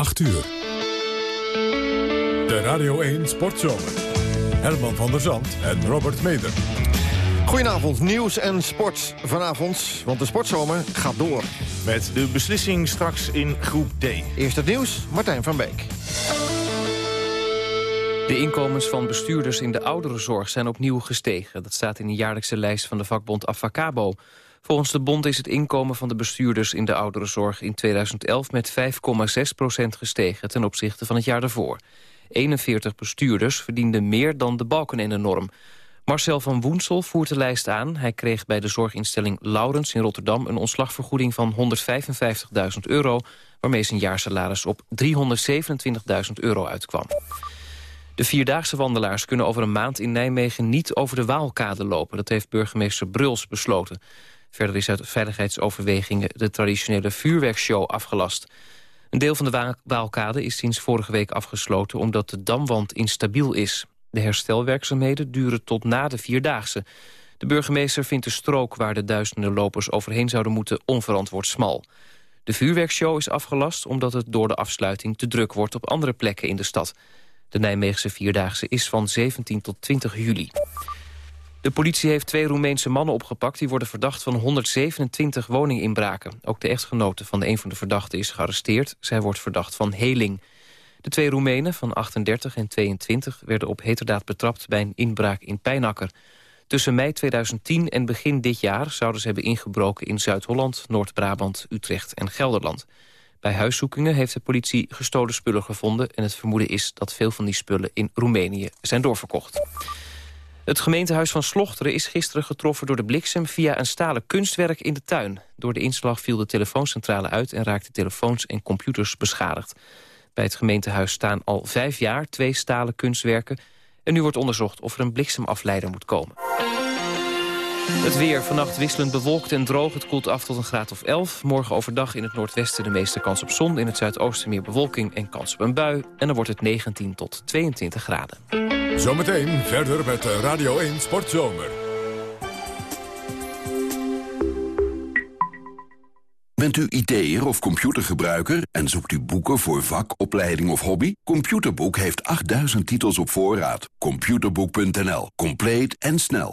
8 uur. De Radio 1 Sportzomer. Herman van der Zand en Robert Meder. Goedenavond, nieuws en sport vanavond, want de sportzomer gaat door. Met de beslissing straks in groep D. Eerst het nieuws, Martijn van Beek. De inkomens van bestuurders in de ouderenzorg zijn opnieuw gestegen. Dat staat in de jaarlijkse lijst van de vakbond Avacabo. Volgens de bond is het inkomen van de bestuurders in de ouderenzorg in 2011 met 5,6 procent gestegen ten opzichte van het jaar daarvoor. 41 bestuurders verdienden meer dan de balkenende-norm. Marcel van Woensel voert de lijst aan. Hij kreeg bij de zorginstelling Laurens in Rotterdam... een ontslagvergoeding van 155.000 euro... waarmee zijn jaarsalaris op 327.000 euro uitkwam. De Vierdaagse wandelaars kunnen over een maand in Nijmegen... niet over de Waalkade lopen. Dat heeft burgemeester Bruls besloten. Verder is uit veiligheidsoverwegingen de traditionele vuurwerkshow afgelast. Een deel van de Waalkade is sinds vorige week afgesloten... omdat de damwand instabiel is. De herstelwerkzaamheden duren tot na de Vierdaagse. De burgemeester vindt de strook waar de duizenden lopers overheen zouden moeten onverantwoord smal. De vuurwerkshow is afgelast omdat het door de afsluiting te druk wordt op andere plekken in de stad. De Nijmeegse Vierdaagse is van 17 tot 20 juli. De politie heeft twee Roemeense mannen opgepakt... die worden verdacht van 127 woninginbraken. Ook de echtgenote van een van de verdachten is gearresteerd. Zij wordt verdacht van heling. De twee Roemenen van 38 en 22 werden op heterdaad betrapt... bij een inbraak in Pijnakker. Tussen mei 2010 en begin dit jaar zouden ze hebben ingebroken... in Zuid-Holland, Noord-Brabant, Utrecht en Gelderland. Bij huiszoekingen heeft de politie gestolen spullen gevonden... en het vermoeden is dat veel van die spullen in Roemenië zijn doorverkocht. Het gemeentehuis van Slochteren is gisteren getroffen door de bliksem... via een stalen kunstwerk in de tuin. Door de inslag viel de telefooncentrale uit... en raakten telefoons en computers beschadigd. Bij het gemeentehuis staan al vijf jaar twee stalen kunstwerken... en nu wordt onderzocht of er een bliksemafleider moet komen. Het weer vannacht wisselend bewolkt en droog. Het koelt af tot een graad of 11. Morgen overdag in het noordwesten de meeste kans op zon. In het zuidoosten meer bewolking en kans op een bui. En dan wordt het 19 tot 22 graden. Zometeen verder met Radio 1 Sportzomer. Bent u IT'er of computergebruiker en zoekt u boeken voor vak, opleiding of hobby? Computerboek heeft 8000 titels op voorraad. Computerboek.nl. Compleet en snel.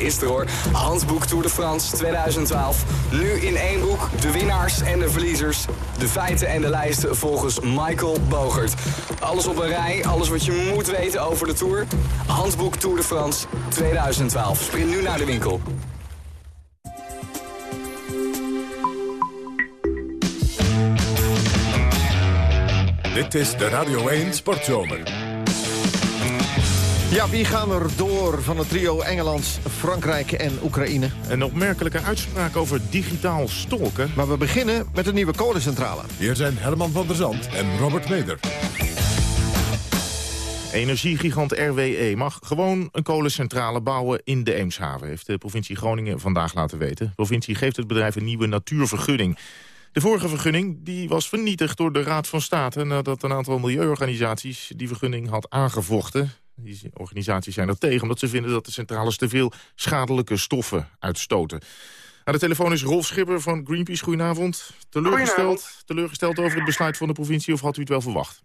is er hoor. Handboek Tour de France 2012. Nu in één boek de winnaars en de verliezers. De feiten en de lijsten volgens Michael Bogert. Alles op een rij, alles wat je moet weten over de Tour. Handboek Tour de France 2012. Sprint nu naar de winkel. Dit is de Radio 1 Sportzomer. Ja, wie gaan er door van het trio Engeland, Frankrijk en Oekraïne? Een opmerkelijke uitspraak over digitaal stolken. Maar we beginnen met een nieuwe kolencentrale. Hier zijn Herman van der Zand en Robert Meder. Energiegigant RWE mag gewoon een kolencentrale bouwen in de Eemshaven... heeft de provincie Groningen vandaag laten weten. De provincie geeft het bedrijf een nieuwe natuurvergunning. De vorige vergunning die was vernietigd door de Raad van State... nadat een aantal milieuorganisaties die vergunning had aangevochten. Die organisaties zijn er tegen omdat ze vinden dat de centrales te veel schadelijke stoffen uitstoten. Aan de telefoon is Rolf Schipper van Greenpeace. Goedenavond. Teleurgesteld, teleurgesteld over het besluit van de provincie of had u het wel verwacht?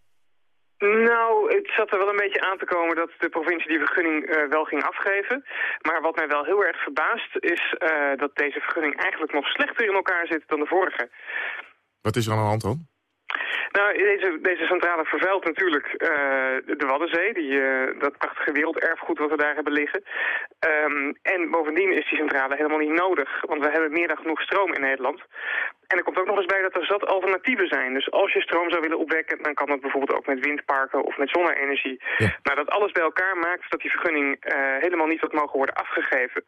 Nou, het zat er wel een beetje aan te komen dat de provincie die vergunning uh, wel ging afgeven. Maar wat mij wel heel erg verbaast is uh, dat deze vergunning eigenlijk nog slechter in elkaar zit dan de vorige. Wat is er aan de hand dan? Nou, deze, deze centrale vervuilt natuurlijk uh, de Waddenzee, die, uh, dat prachtige werelderfgoed wat we daar hebben liggen. Um, en bovendien is die centrale helemaal niet nodig, want we hebben meer dan genoeg stroom in Nederland. En er komt ook nog eens bij dat er zat alternatieven zijn. Dus als je stroom zou willen opwekken, dan kan dat bijvoorbeeld ook met windparken of met zonne-energie. Nou, dat alles bij elkaar maakt dat die vergunning uh, helemaal niet had mogen worden afgegeven,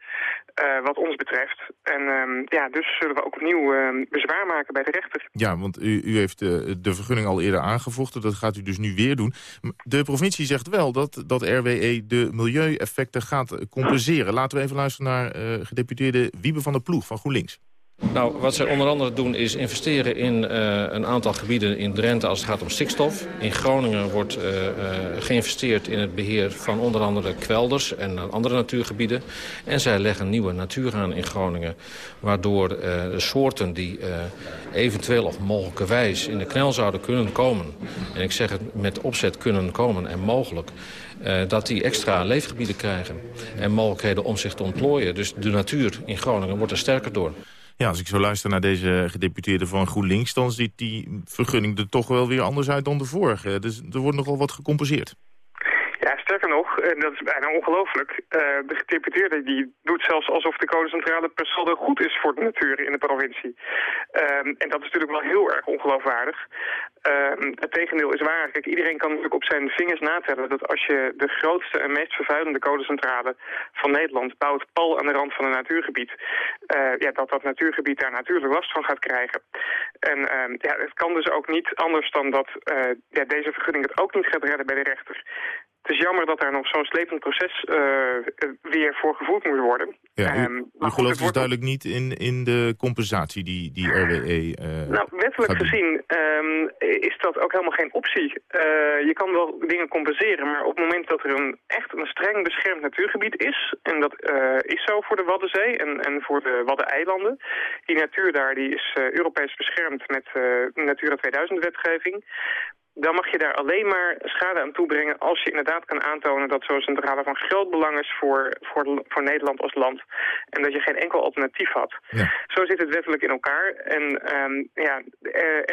uh, wat ons betreft. En um, ja, dus zullen we ook opnieuw uh, bezwaar maken bij de rechter. Ja, want u, u heeft de vergunning al eerder aangevochten, dat gaat u dus nu weer doen. De provincie zegt wel dat, dat RWE de milieueffecten gaat compenseren. Laten we even luisteren naar gedeputeerde Wiebe van der Ploeg van GroenLinks. Nou, wat zij onder andere doen is investeren in uh, een aantal gebieden in Drenthe als het gaat om stikstof. In Groningen wordt uh, uh, geïnvesteerd in het beheer van onder andere kwelders en andere natuurgebieden. En zij leggen nieuwe natuur aan in Groningen. Waardoor de soorten die eventueel of mogelijkerwijs in de knel zouden kunnen komen. En ik zeg het met opzet kunnen komen en mogelijk. dat die extra leefgebieden krijgen. En mogelijkheden om zich te ontplooien. Dus de natuur in Groningen wordt er sterker door. Ja, als ik zo luister naar deze gedeputeerde van GroenLinks... dan ziet die vergunning er toch wel weer anders uit dan de vorige. Dus er wordt nogal wat gecompenseerd. Nog, en dat is bijna ongelooflijk, uh, de gedeputeerde die doet zelfs alsof de kolencentrale per saldo goed is voor de natuur in de provincie. Um, en dat is natuurlijk wel heel erg ongeloofwaardig. Um, het tegendeel is waar. Kijk, iedereen kan natuurlijk op zijn vingers natellen dat als je de grootste en meest vervuilende kolencentrale van Nederland bouwt pal aan de rand van een natuurgebied, uh, ja, dat dat natuurgebied daar natuurlijk last van gaat krijgen. En um, ja, het kan dus ook niet anders dan dat uh, ja, deze vergunning het ook niet gaat redden bij de rechter. Het is jammer dat er nog zo'n slepend proces uh, weer voor gevoerd moet worden. Ja, u, um, u gelooft dus duidelijk niet in, in de compensatie die, die RWE uh, Nou, wettelijk gezien um, is dat ook helemaal geen optie. Uh, je kan wel dingen compenseren, maar op het moment dat er een echt een streng beschermd natuurgebied is... en dat is zo voor de Waddenzee en, en voor de Waddeneilanden... die natuur daar die is Europees beschermd met Natura 2000-wetgeving dan mag je daar alleen maar schade aan toebrengen als je inderdaad kan aantonen dat zo'n centrale van groot belang is voor, voor, voor Nederland als land. En dat je geen enkel alternatief had. Ja. Zo zit het wettelijk in elkaar. En um, ja,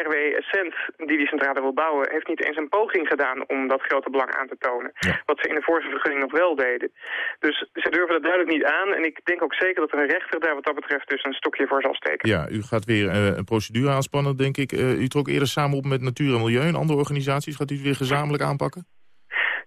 RWE Essent, die die centrale wil bouwen, heeft niet eens een poging gedaan om dat grote belang aan te tonen. Ja. Wat ze in de vorige vergunning nog wel deden. Dus ze durven dat duidelijk niet aan. En ik denk ook zeker dat er een rechter daar wat dat betreft dus een stokje voor zal steken. Ja, u gaat weer uh, een procedure aanspannen, denk ik. Uh, u trok eerder samen op met Natuur en Milieu, een andere organisatie organisaties? Gaat u het weer gezamenlijk aanpakken?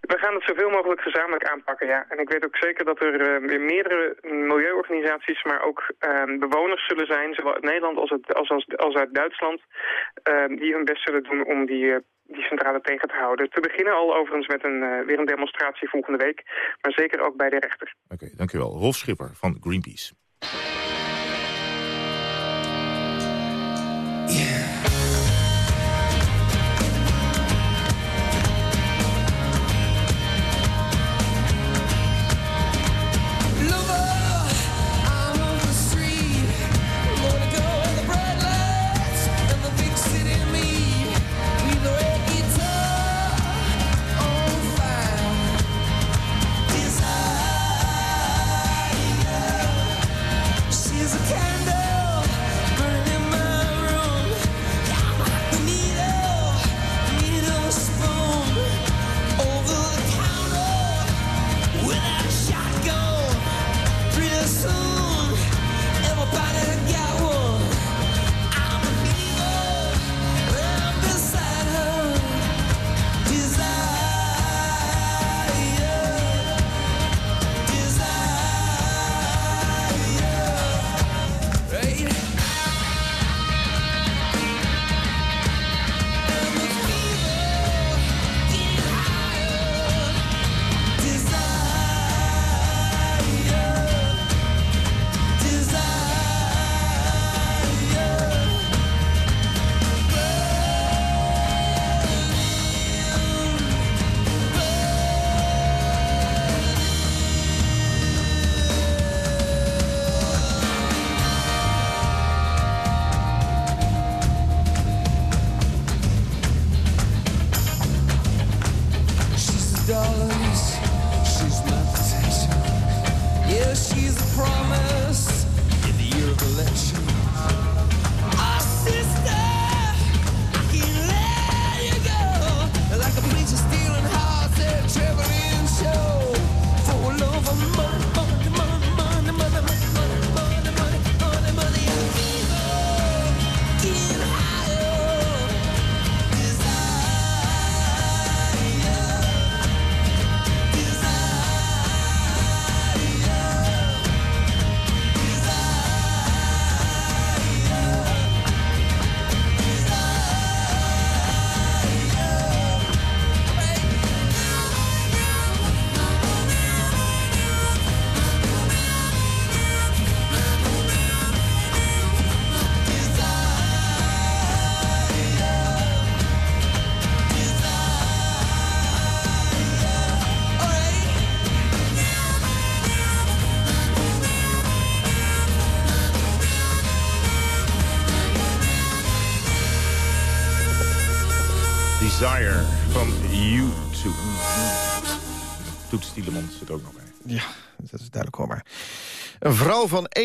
We gaan het zoveel mogelijk gezamenlijk aanpakken, ja. En ik weet ook zeker dat er uh, weer meerdere milieuorganisaties, maar ook uh, bewoners zullen zijn, zowel uit Nederland als, uit, als, als, als uit Duitsland, uh, die hun best zullen doen om die, uh, die centrale tegen te houden. Te beginnen al overigens met een, weer een demonstratie volgende week, maar zeker ook bij de rechter. Oké, okay, dankjewel. Rolf Schipper van Greenpeace.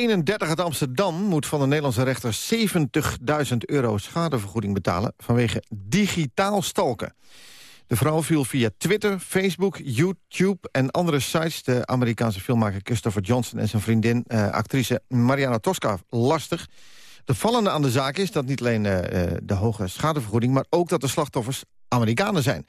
31 uit Amsterdam moet van de Nederlandse rechter 70.000 euro schadevergoeding betalen vanwege digitaal stalken. De vrouw viel via Twitter, Facebook, YouTube en andere sites... de Amerikaanse filmmaker Christopher Johnson en zijn vriendin... Eh, actrice Mariana Tosca lastig. De vallende aan de zaak is dat niet alleen eh, eh, de hoge schadevergoeding... maar ook dat de slachtoffers Amerikanen zijn.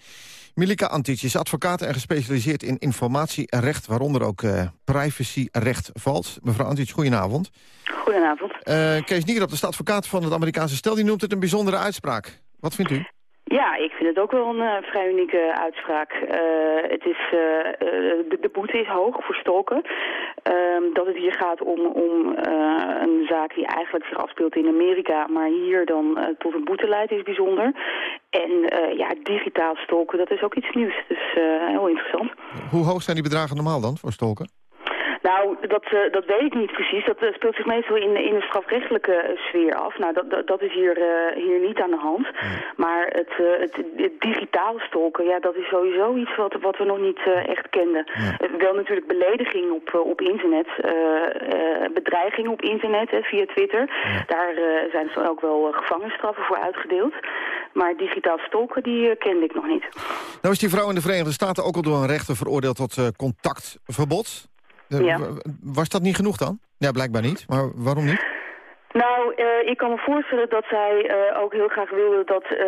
Milika Antic is advocaat en gespecialiseerd in informatierecht... waaronder ook eh, privacyrecht valt. Mevrouw Antic, goedenavond. Goedenavond. Uh, Kees Nierop, de advocaat van het Amerikaanse stel... die noemt het een bijzondere uitspraak. Wat vindt u? Ja, ik vind het ook wel een uh, vrij unieke uitspraak. Uh, het is, uh, de, boete is hoog voor stolken. Ehm, dat het hier gaat om, om een zaak die eigenlijk zich afspeelt in Amerika... maar hier dan tot een boete leidt, is bijzonder. En ja, digitaal stolken, dat is ook iets nieuws. Dus heel interessant. Hoe hoog zijn die bedragen normaal dan voor stolken? Nou, dat, uh, dat weet ik niet precies. Dat uh, speelt zich meestal in, in de strafrechtelijke uh, sfeer af. Nou, dat, dat, dat is hier, hier niet aan de hand. Maar het, het, het, digitaal stolken, ja, dat is sowieso iets wat, wat we nog niet echt kenden. wel natuurlijk belediging op, op internet, bedreiging op internet hè, via Twitter. Daar zijn ze ook wel gevangenisstraffen voor uitgedeeld. Maar digitaal stolken, die kende ik nog niet. Nou is die vrouw in de Verenigde Staten ook al door een rechter veroordeeld tot contactverbod. Ja. Was dat niet genoeg dan? Ja, blijkbaar niet. Maar waarom niet? Nou, uh, ik kan me voorstellen dat zij uh, ook heel graag wilde dat uh,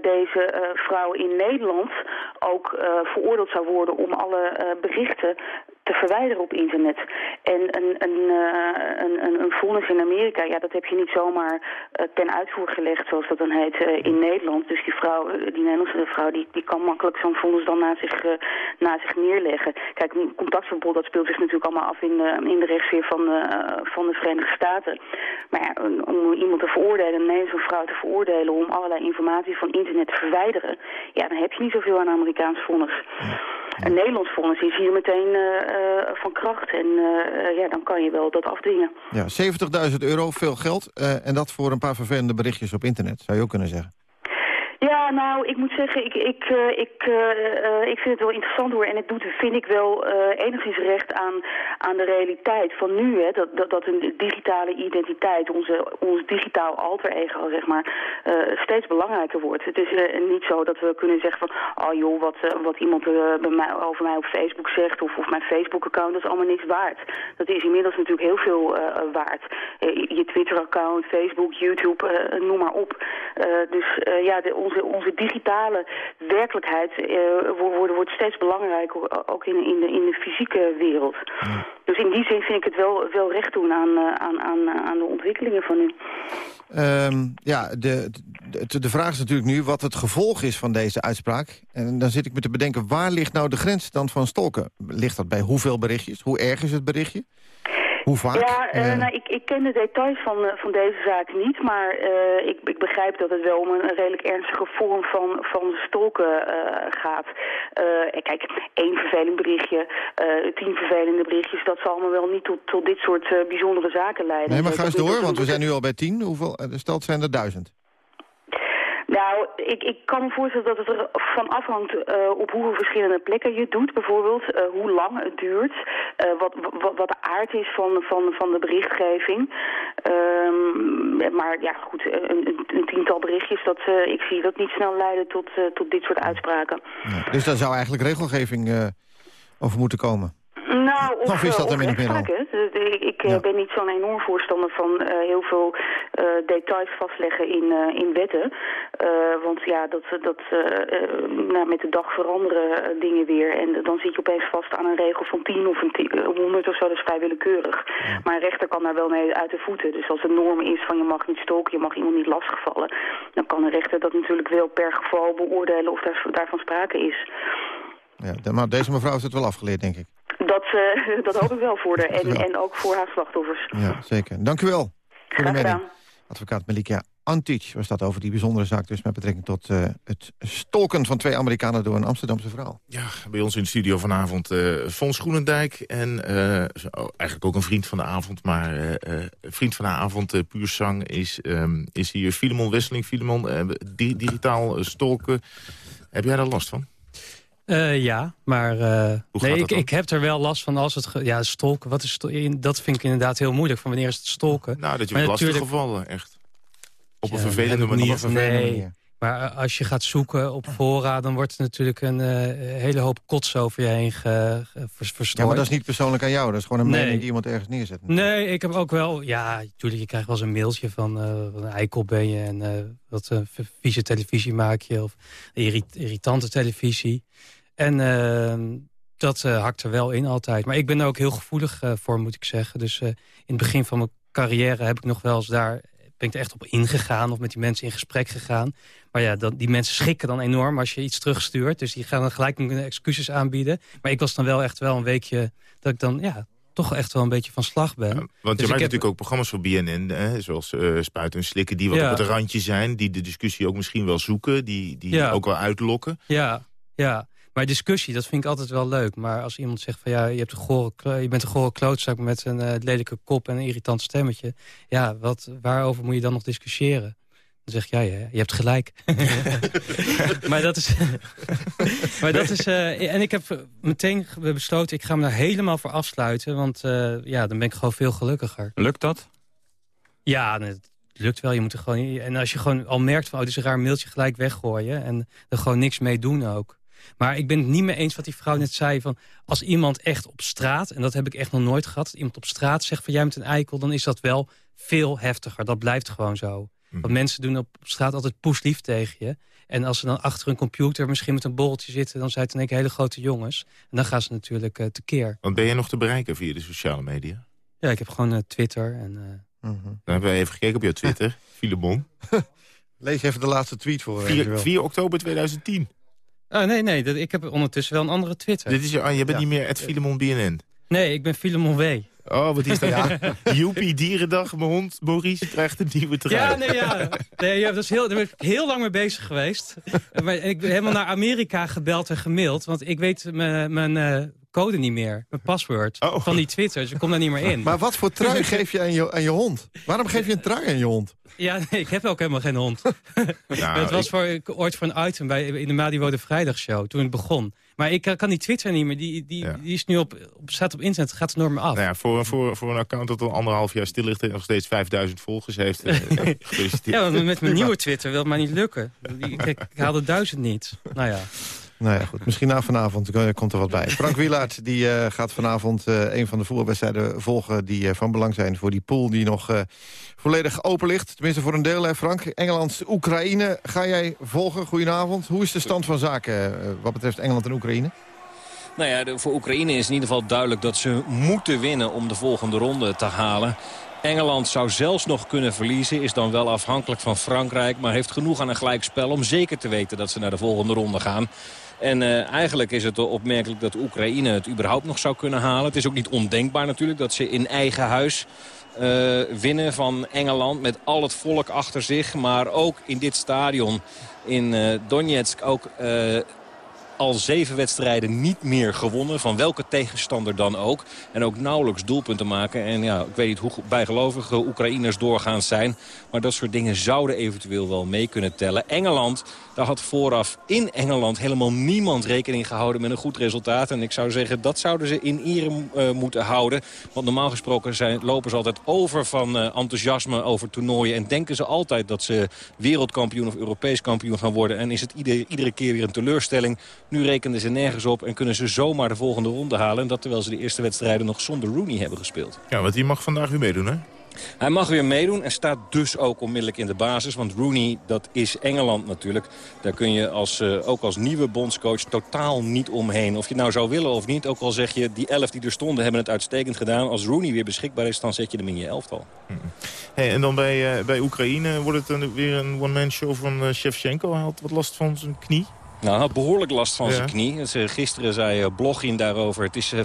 deze vrouw in Nederland ook veroordeeld zou worden om alle berichten te verwijderen op internet. En een, een, een, een, een vonnis in Amerika, ja, dat heb je niet zomaar ten uitvoer gelegd, zoals dat dan heet, in Nederland. Dus die vrouw, die Nederlandse vrouw, die, die kan makkelijk zo'n vonnis dan na zich, na zich neerleggen. Kijk, een contactverbod, dat speelt zich natuurlijk allemaal af in de, in de rechtsfeer van de, van de Verenigde Staten. Maar ja, om iemand te veroordelen, een Nederlandse vrouw te veroordelen om allerlei informatie van internet te verwijderen, ja, dan heb je niet zoveel aan Amerikaans vonnis. Een Nederlands vonnis is hier meteen uh, van kracht en uh, ja, dan kan je wel dat afdwingen. Ja, 70.000 euro, veel geld. en dat voor een paar vervelende berichtjes op internet, zou je ook kunnen zeggen. Ja, nou, ik moet zeggen, ik, ik, uh, ik, uh, ik vind het wel interessant hoor. En het doet, vind ik wel enigszins recht aan, aan de realiteit van nu. Hè, dat, dat, dat een digitale identiteit, onze, ons digitaal alter ego, zeg maar, steeds belangrijker wordt. Het is niet zo dat we kunnen zeggen van, oh joh, wat, wat iemand bij mij, over mij op Facebook zegt of, of mijn Facebook-account, dat is allemaal niks waard. Dat is inmiddels natuurlijk heel veel waard. je Twitter-account, Facebook, YouTube, noem maar op. dus ja, de, onze, onze digitale werkelijkheid uh, wordt, wordt steeds belangrijker, ook in, in, de, in de fysieke wereld. Dus in die zin vind ik het wel, wel recht doen aan, aan, aan, aan de ontwikkelingen van nu. Um, ja, de, de, de, vraag is natuurlijk nu wat het gevolg is van deze uitspraak. En dan zit ik me te bedenken, waar ligt nou de grens dan van stolken? Ligt dat bij hoeveel berichtjes? Hoe erg is het berichtje? Hoe vaak? Ja, uh, nou, ik, ik ken de details van, uh, van deze zaak niet, maar ik, ik begrijp dat het wel om een redelijk ernstige vorm van, van stolken gaat. kijk, één vervelend berichtje, tien vervelende berichtjes, dat zal me wel niet tot, tot dit soort bijzondere zaken leiden. Nee, maar ga eens door, want we zijn nu al bij tien. Hoeveel, stelt zijn er duizend? Nou, ik, ik kan me voorstellen dat het er van afhangt uh, op hoeveel verschillende plekken je doet. Bijvoorbeeld uh, hoe lang het duurt, uh, wat, wat, wat, de aard is van, van, van de berichtgeving. Um, maar ja, goed, een, een, tiental berichtjes, dat, ik zie dat niet snel leiden tot, tot dit soort uitspraken. Dus daar zou eigenlijk regelgeving over moeten komen? Nou, of, of is dat er min of meer al? Het Ik ja. ben niet zo'n enorm voorstander van heel veel details vastleggen in, in wetten. want ja, dat, dat, nou, met de dag veranderen dingen weer. En dan zit je opeens vast aan een regel van 10 of een 100 of zo. Dat is vrij willekeurig. Maar een rechter kan daar wel mee uit de voeten. Dus als de norm is van je mag niet stoken, je mag iemand niet lastigvallen... dan kan een rechter dat natuurlijk wel per geval beoordelen of daar, daarvan sprake is. Ja, maar deze mevrouw is het wel afgeleerd, denk ik. Dat, uh, dat hoop ik wel voor haar en, en ook voor haar slachtoffers. Ja, zeker. Dank u wel. Graag gedaan. Advocaat Melika Antic was dat over die bijzondere zaak... dus met betrekking tot uh, het stolken van twee Amerikanen door een Amsterdamse vrouw. Ja, bij ons in de studio vanavond uh, Fons Groenendijk... en uh, eigenlijk ook een vriend van de avond, maar vriend van de avond, puur zang... is, um, is hier Filemon Wesseling. Filemon, digitaal stolken, heb jij daar last van? Uh, ja, maar uh, nee, ik, ik, heb er wel last van als het... Ja, stolken, wat is stolken? dat vind ik inderdaad heel moeilijk. Van wanneer is het stolken? Nou, dat je lastig natuurlijk... gevallen, echt. Op een vervelende manier. Op een nee, manier. maar als je gaat zoeken op fora... dan wordt er natuurlijk een uh, hele hoop kots over je heen verstrooid. Ja, maar dat is niet persoonlijk aan jou. Dat is gewoon een mening die iemand ergens neerzet. Nee, ik heb ook wel... Ja, natuurlijk, je krijgt wel eens een mailtje van... wat een eikel ben je en wat een vieze televisie maak je... of irritante televisie. En uh, dat uh, hakt er wel in altijd. Maar ik ben er ook heel gevoelig uh, voor, moet ik zeggen. Dus in het begin van mijn carrière heb ik nog wel eens daar... ben ik er echt op ingegaan of met die mensen in gesprek gegaan. Maar ja, dat, die mensen schrikken dan enorm als je iets terugstuurt. Dus die gaan dan gelijk excuses aanbieden. Maar ik was dan wel echt wel een weekje... dat ik dan ja, toch echt wel een beetje van slag ben. Ja, want je dus maakt heb... natuurlijk ook programma's voor BNN, hè, zoals uh, Spuiten en Slikken... die wat op het randje zijn, die de discussie ook misschien wel zoeken... die, die ja. ook wel uitlokken. Ja, ja. Maar discussie, dat vind ik altijd wel leuk. Maar als iemand zegt van ja, je, hebt een gore, je bent een gore klootzak met een uh, lelijke kop en een irritant stemmetje. Ja, wat, waarover moet je dan nog discussiëren? Dan zeg jij, ja, je hebt gelijk. maar dat is... maar dat is uh, en ik heb meteen besloten, ik ga me daar helemaal voor afsluiten. Want uh, ja, dan ben ik gewoon veel gelukkiger. Lukt dat? Ja, het lukt wel. Je moet er gewoon, en als je gewoon al merkt van, oh, dit is een raar mailtje, gelijk weggooien. En er gewoon niks mee doen ook. Maar ik ben het niet mee eens wat die vrouw net zei. Van als iemand echt op straat, en dat heb ik echt nog nooit gehad... iemand op straat zegt van jij bent een eikel... dan is dat wel veel heftiger. Dat blijft gewoon zo. Mhm. Want mensen doen op straat altijd poeslief tegen je. En als ze dan achter een computer misschien met een borreltje zitten... dan zijn het een hele grote jongens. En dan gaan ze natuurlijk uh, tekeer. Want ben je nog te bereiken via de sociale media? Ja, ik heb gewoon uh, Twitter. En, uh... Dan hebben we even gekeken op jouw Twitter, Filemon. Lees even de laatste tweet voor. 4, 4 oktober 2010. Oh, nee, nee. Dat, ik heb ondertussen wel een andere Twitter. Dit is je, oh, je bent niet meer het Filemon BNN? Nee, ik ben Filemon W. Oh, wat is dat? Ja. Joepie, dierendag, mijn hond Maurice krijgt een nieuwe trui. Ja, nee, ja. Nee, ja dat is heel, daar ben ik heel lang mee bezig geweest. Maar ik ben helemaal naar Amerika gebeld en gemaild. Want ik weet mijn uh, code niet meer. Mijn paswoord oh. van die Twitter. Dus ik kom daar niet meer in. Maar wat voor trui geef je aan je, aan je hond? Waarom geef je een trui aan je hond? Ja, nee, ik heb ook helemaal geen hond. Nou, het was voor, ooit voor een item bij, in de Madiwo de Vrijdagshow, toen het begon. Maar ik kan die Twitter niet meer. Die, die, die is nu op, op, staat op internet, gaat enorm af. Nou ja, voor, voor, voor een account dat al anderhalf jaar stil ligt... en nog steeds 5000 volgers heeft. Eh, ja, met mijn nieuwe Twitter wil het maar niet lukken. Ik, ik haalde duizend niet. Nou ja. Nou ja, goed. Misschien na vanavond komt er wat bij. Frank Wielaert die, uh, gaat vanavond uh, een van de voetbalwedstrijden volgen... die van belang zijn voor die pool die nog volledig open ligt. Tenminste voor een deel, hè Frank. Engeland, Oekraïne ga jij volgen. Goedenavond. Hoe is de stand van zaken wat betreft Engeland en Oekraïne? Nou ja, voor Oekraïne is in ieder geval duidelijk dat ze moeten winnen om de volgende ronde te halen. Engeland zou zelfs nog kunnen verliezen. Is dan wel afhankelijk van Frankrijk. Maar heeft genoeg aan een gelijkspel om zeker te weten dat ze naar de volgende ronde gaan. En uh, eigenlijk is het opmerkelijk dat Oekraïne het überhaupt nog zou kunnen halen. Het is ook niet ondenkbaar natuurlijk dat ze in eigen huis uh, winnen van Engeland. Met al het volk achter zich. Maar ook in dit stadion in uh, Donetsk ook al zeven wedstrijden niet meer gewonnen. Van welke tegenstander dan ook. En ook nauwelijks doelpunten maken. En ja, ik weet niet hoe bijgelovige Oekraïners doorgaans zijn. Maar dat soort dingen zouden eventueel wel mee kunnen tellen. Engeland, daar had vooraf in Engeland helemaal niemand rekening gehouden met een goed resultaat. En ik zou zeggen, dat zouden ze in ere uh, moeten houden. Want normaal gesproken zijn, lopen ze altijd over van uh, enthousiasme over toernooien. En denken ze altijd dat ze wereldkampioen of Europees kampioen gaan worden. En is het ieder, iedere keer weer een teleurstelling Nu rekenden ze nergens op en kunnen ze zomaar de volgende ronde halen. En dat terwijl ze de eerste wedstrijden nog zonder Rooney hebben gespeeld. Ja, want die mag vandaag weer meedoen, hè? Hij mag weer meedoen en staat dus ook onmiddellijk in de basis. Want Rooney, dat is Engeland natuurlijk. Daar kun je als, uh, ook als nieuwe bondscoach totaal niet omheen. Of je het nou zou willen of niet. Ook al zeg je, die elf die er stonden hebben het uitstekend gedaan. Als Rooney weer beschikbaar is, dan zet je hem in je elftal. Hey, en dan bij, uh, bij Oekraïne wordt het weer een one-man show van uh, Shevchenko. Hij had wat last van zijn knie. Nou, hij had behoorlijk last van ja. zijn knie. Gisteren zei Blogin daarover, het is 50%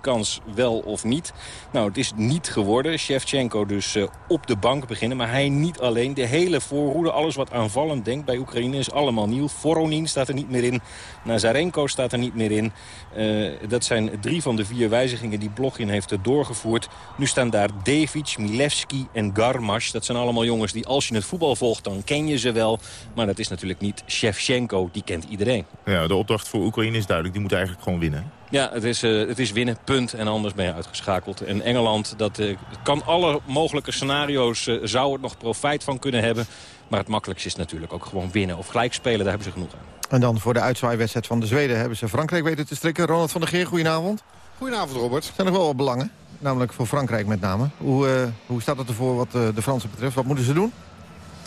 kans wel of niet. Nou, het is niet geworden. Shevchenko dus uh, op de bank beginnen. Maar hij niet alleen. De hele voorhoede, alles wat aanvallend denkt bij Oekraïne is allemaal nieuw. Voronin staat er niet meer in. Nazarenko staat er niet meer in. Uh, dat zijn drie van de vier wijzigingen die Blogin heeft doorgevoerd. Nu staan daar Devic, Milevski en Garmash. Dat zijn allemaal jongens die als je het voetbal volgt, dan ken je ze wel. Maar dat is natuurlijk niet Shevchenko die kent iedereen. Ja, de opdracht voor Oekraïne is duidelijk. Die moet eigenlijk gewoon winnen. Ja, het is, uh, het is winnen, punt. En anders ben je uitgeschakeld. En Engeland, dat uh, kan alle mogelijke scenario's... Uh, zou het nog profijt van kunnen hebben. Maar het makkelijkste is natuurlijk ook gewoon winnen. Of gelijk spelen, daar hebben ze genoeg aan. En dan voor de uitzwaaiwedstrijd van de Zweden... hebben ze Frankrijk weten te strikken. Ronald van der Geer, goedenavond. Goedenavond, Robert. Zijn er wel wat belangen? Namelijk voor Frankrijk met name. Hoe, hoe staat het ervoor wat de Fransen betreft? Wat moeten ze doen?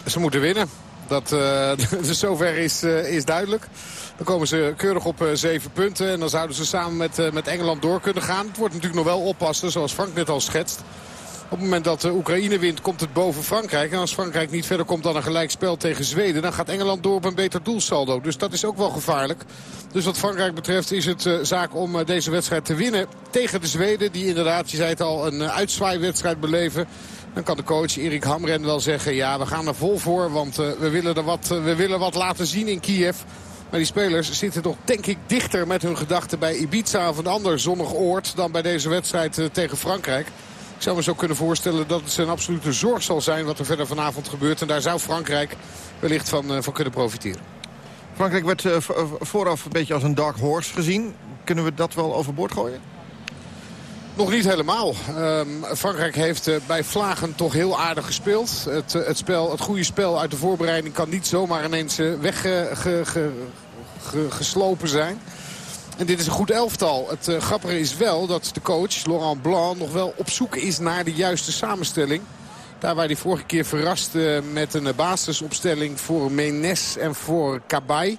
Ze moeten winnen. Dat, uh, dus zover is, uh, is duidelijk. Dan komen ze keurig op uh, zeven punten. En dan zouden ze samen met, met Engeland door kunnen gaan. Het wordt natuurlijk nog wel oppassen, zoals Frank net al schetst. Op het moment dat Oekraïne wint, komt het boven Frankrijk. En als Frankrijk niet verder komt dan een gelijkspel tegen Zweden... dan gaat Engeland door op een beter doelsaldo. Dus dat is ook wel gevaarlijk. Dus wat Frankrijk betreft is het zaak om deze wedstrijd te winnen tegen de Zweden. Die inderdaad, je zei het al, een uitzwaaiwedstrijd beleven. Dan kan de coach Erik Hamren wel zeggen... ja, we gaan er vol voor, want uh, we, willen er wat, uh, we willen wat laten zien in Kiev. Maar die spelers zitten toch denk ik dichter met hun gedachten bij Ibiza... of een ander zonnig oord dan bij deze wedstrijd uh, tegen Frankrijk. Ik zou me zo kunnen voorstellen dat het een absolute zorg zal zijn... wat er verder vanavond gebeurt. En daar zou Frankrijk wellicht van, van kunnen profiteren. Frankrijk werd vooraf een beetje als een dark horse gezien. Kunnen we dat wel overboord gooien? Nog niet helemaal. Um, Frankrijk heeft uh, bij Vlagen toch heel aardig gespeeld. Het, uh, het, spel, het goede spel uit de voorbereiding kan niet zomaar ineens uh, weggeslopen zijn. En dit is een goed elftal. Het grappige is wel dat de coach, Laurent Blanc, nog wel op zoek is naar de juiste samenstelling. Daar waar hij vorige keer verraste met een basisopstelling voor Menes en voor Kabay.